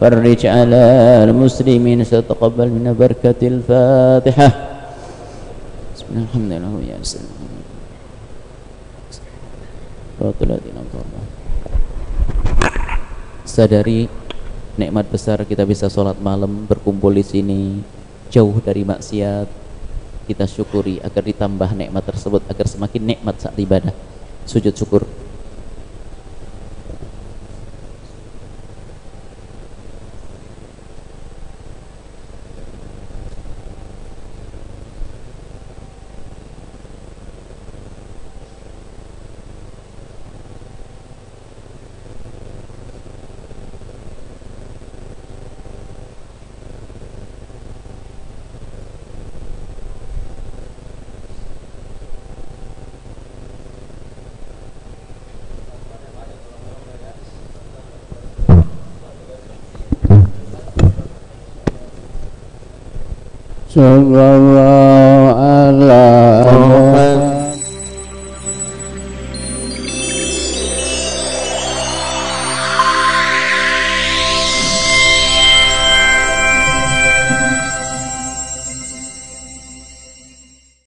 فرج على المسلمين ستقبل من بركة الفاتحة بسم الله الحمد لله يا سلام Sadari nikmat besar kita bisa sholat malam berkumpul di sini jauh dari maksiat kita syukuri agar ditambah nikmat tersebut agar semakin nikmat saat ibadah sujud syukur Sarva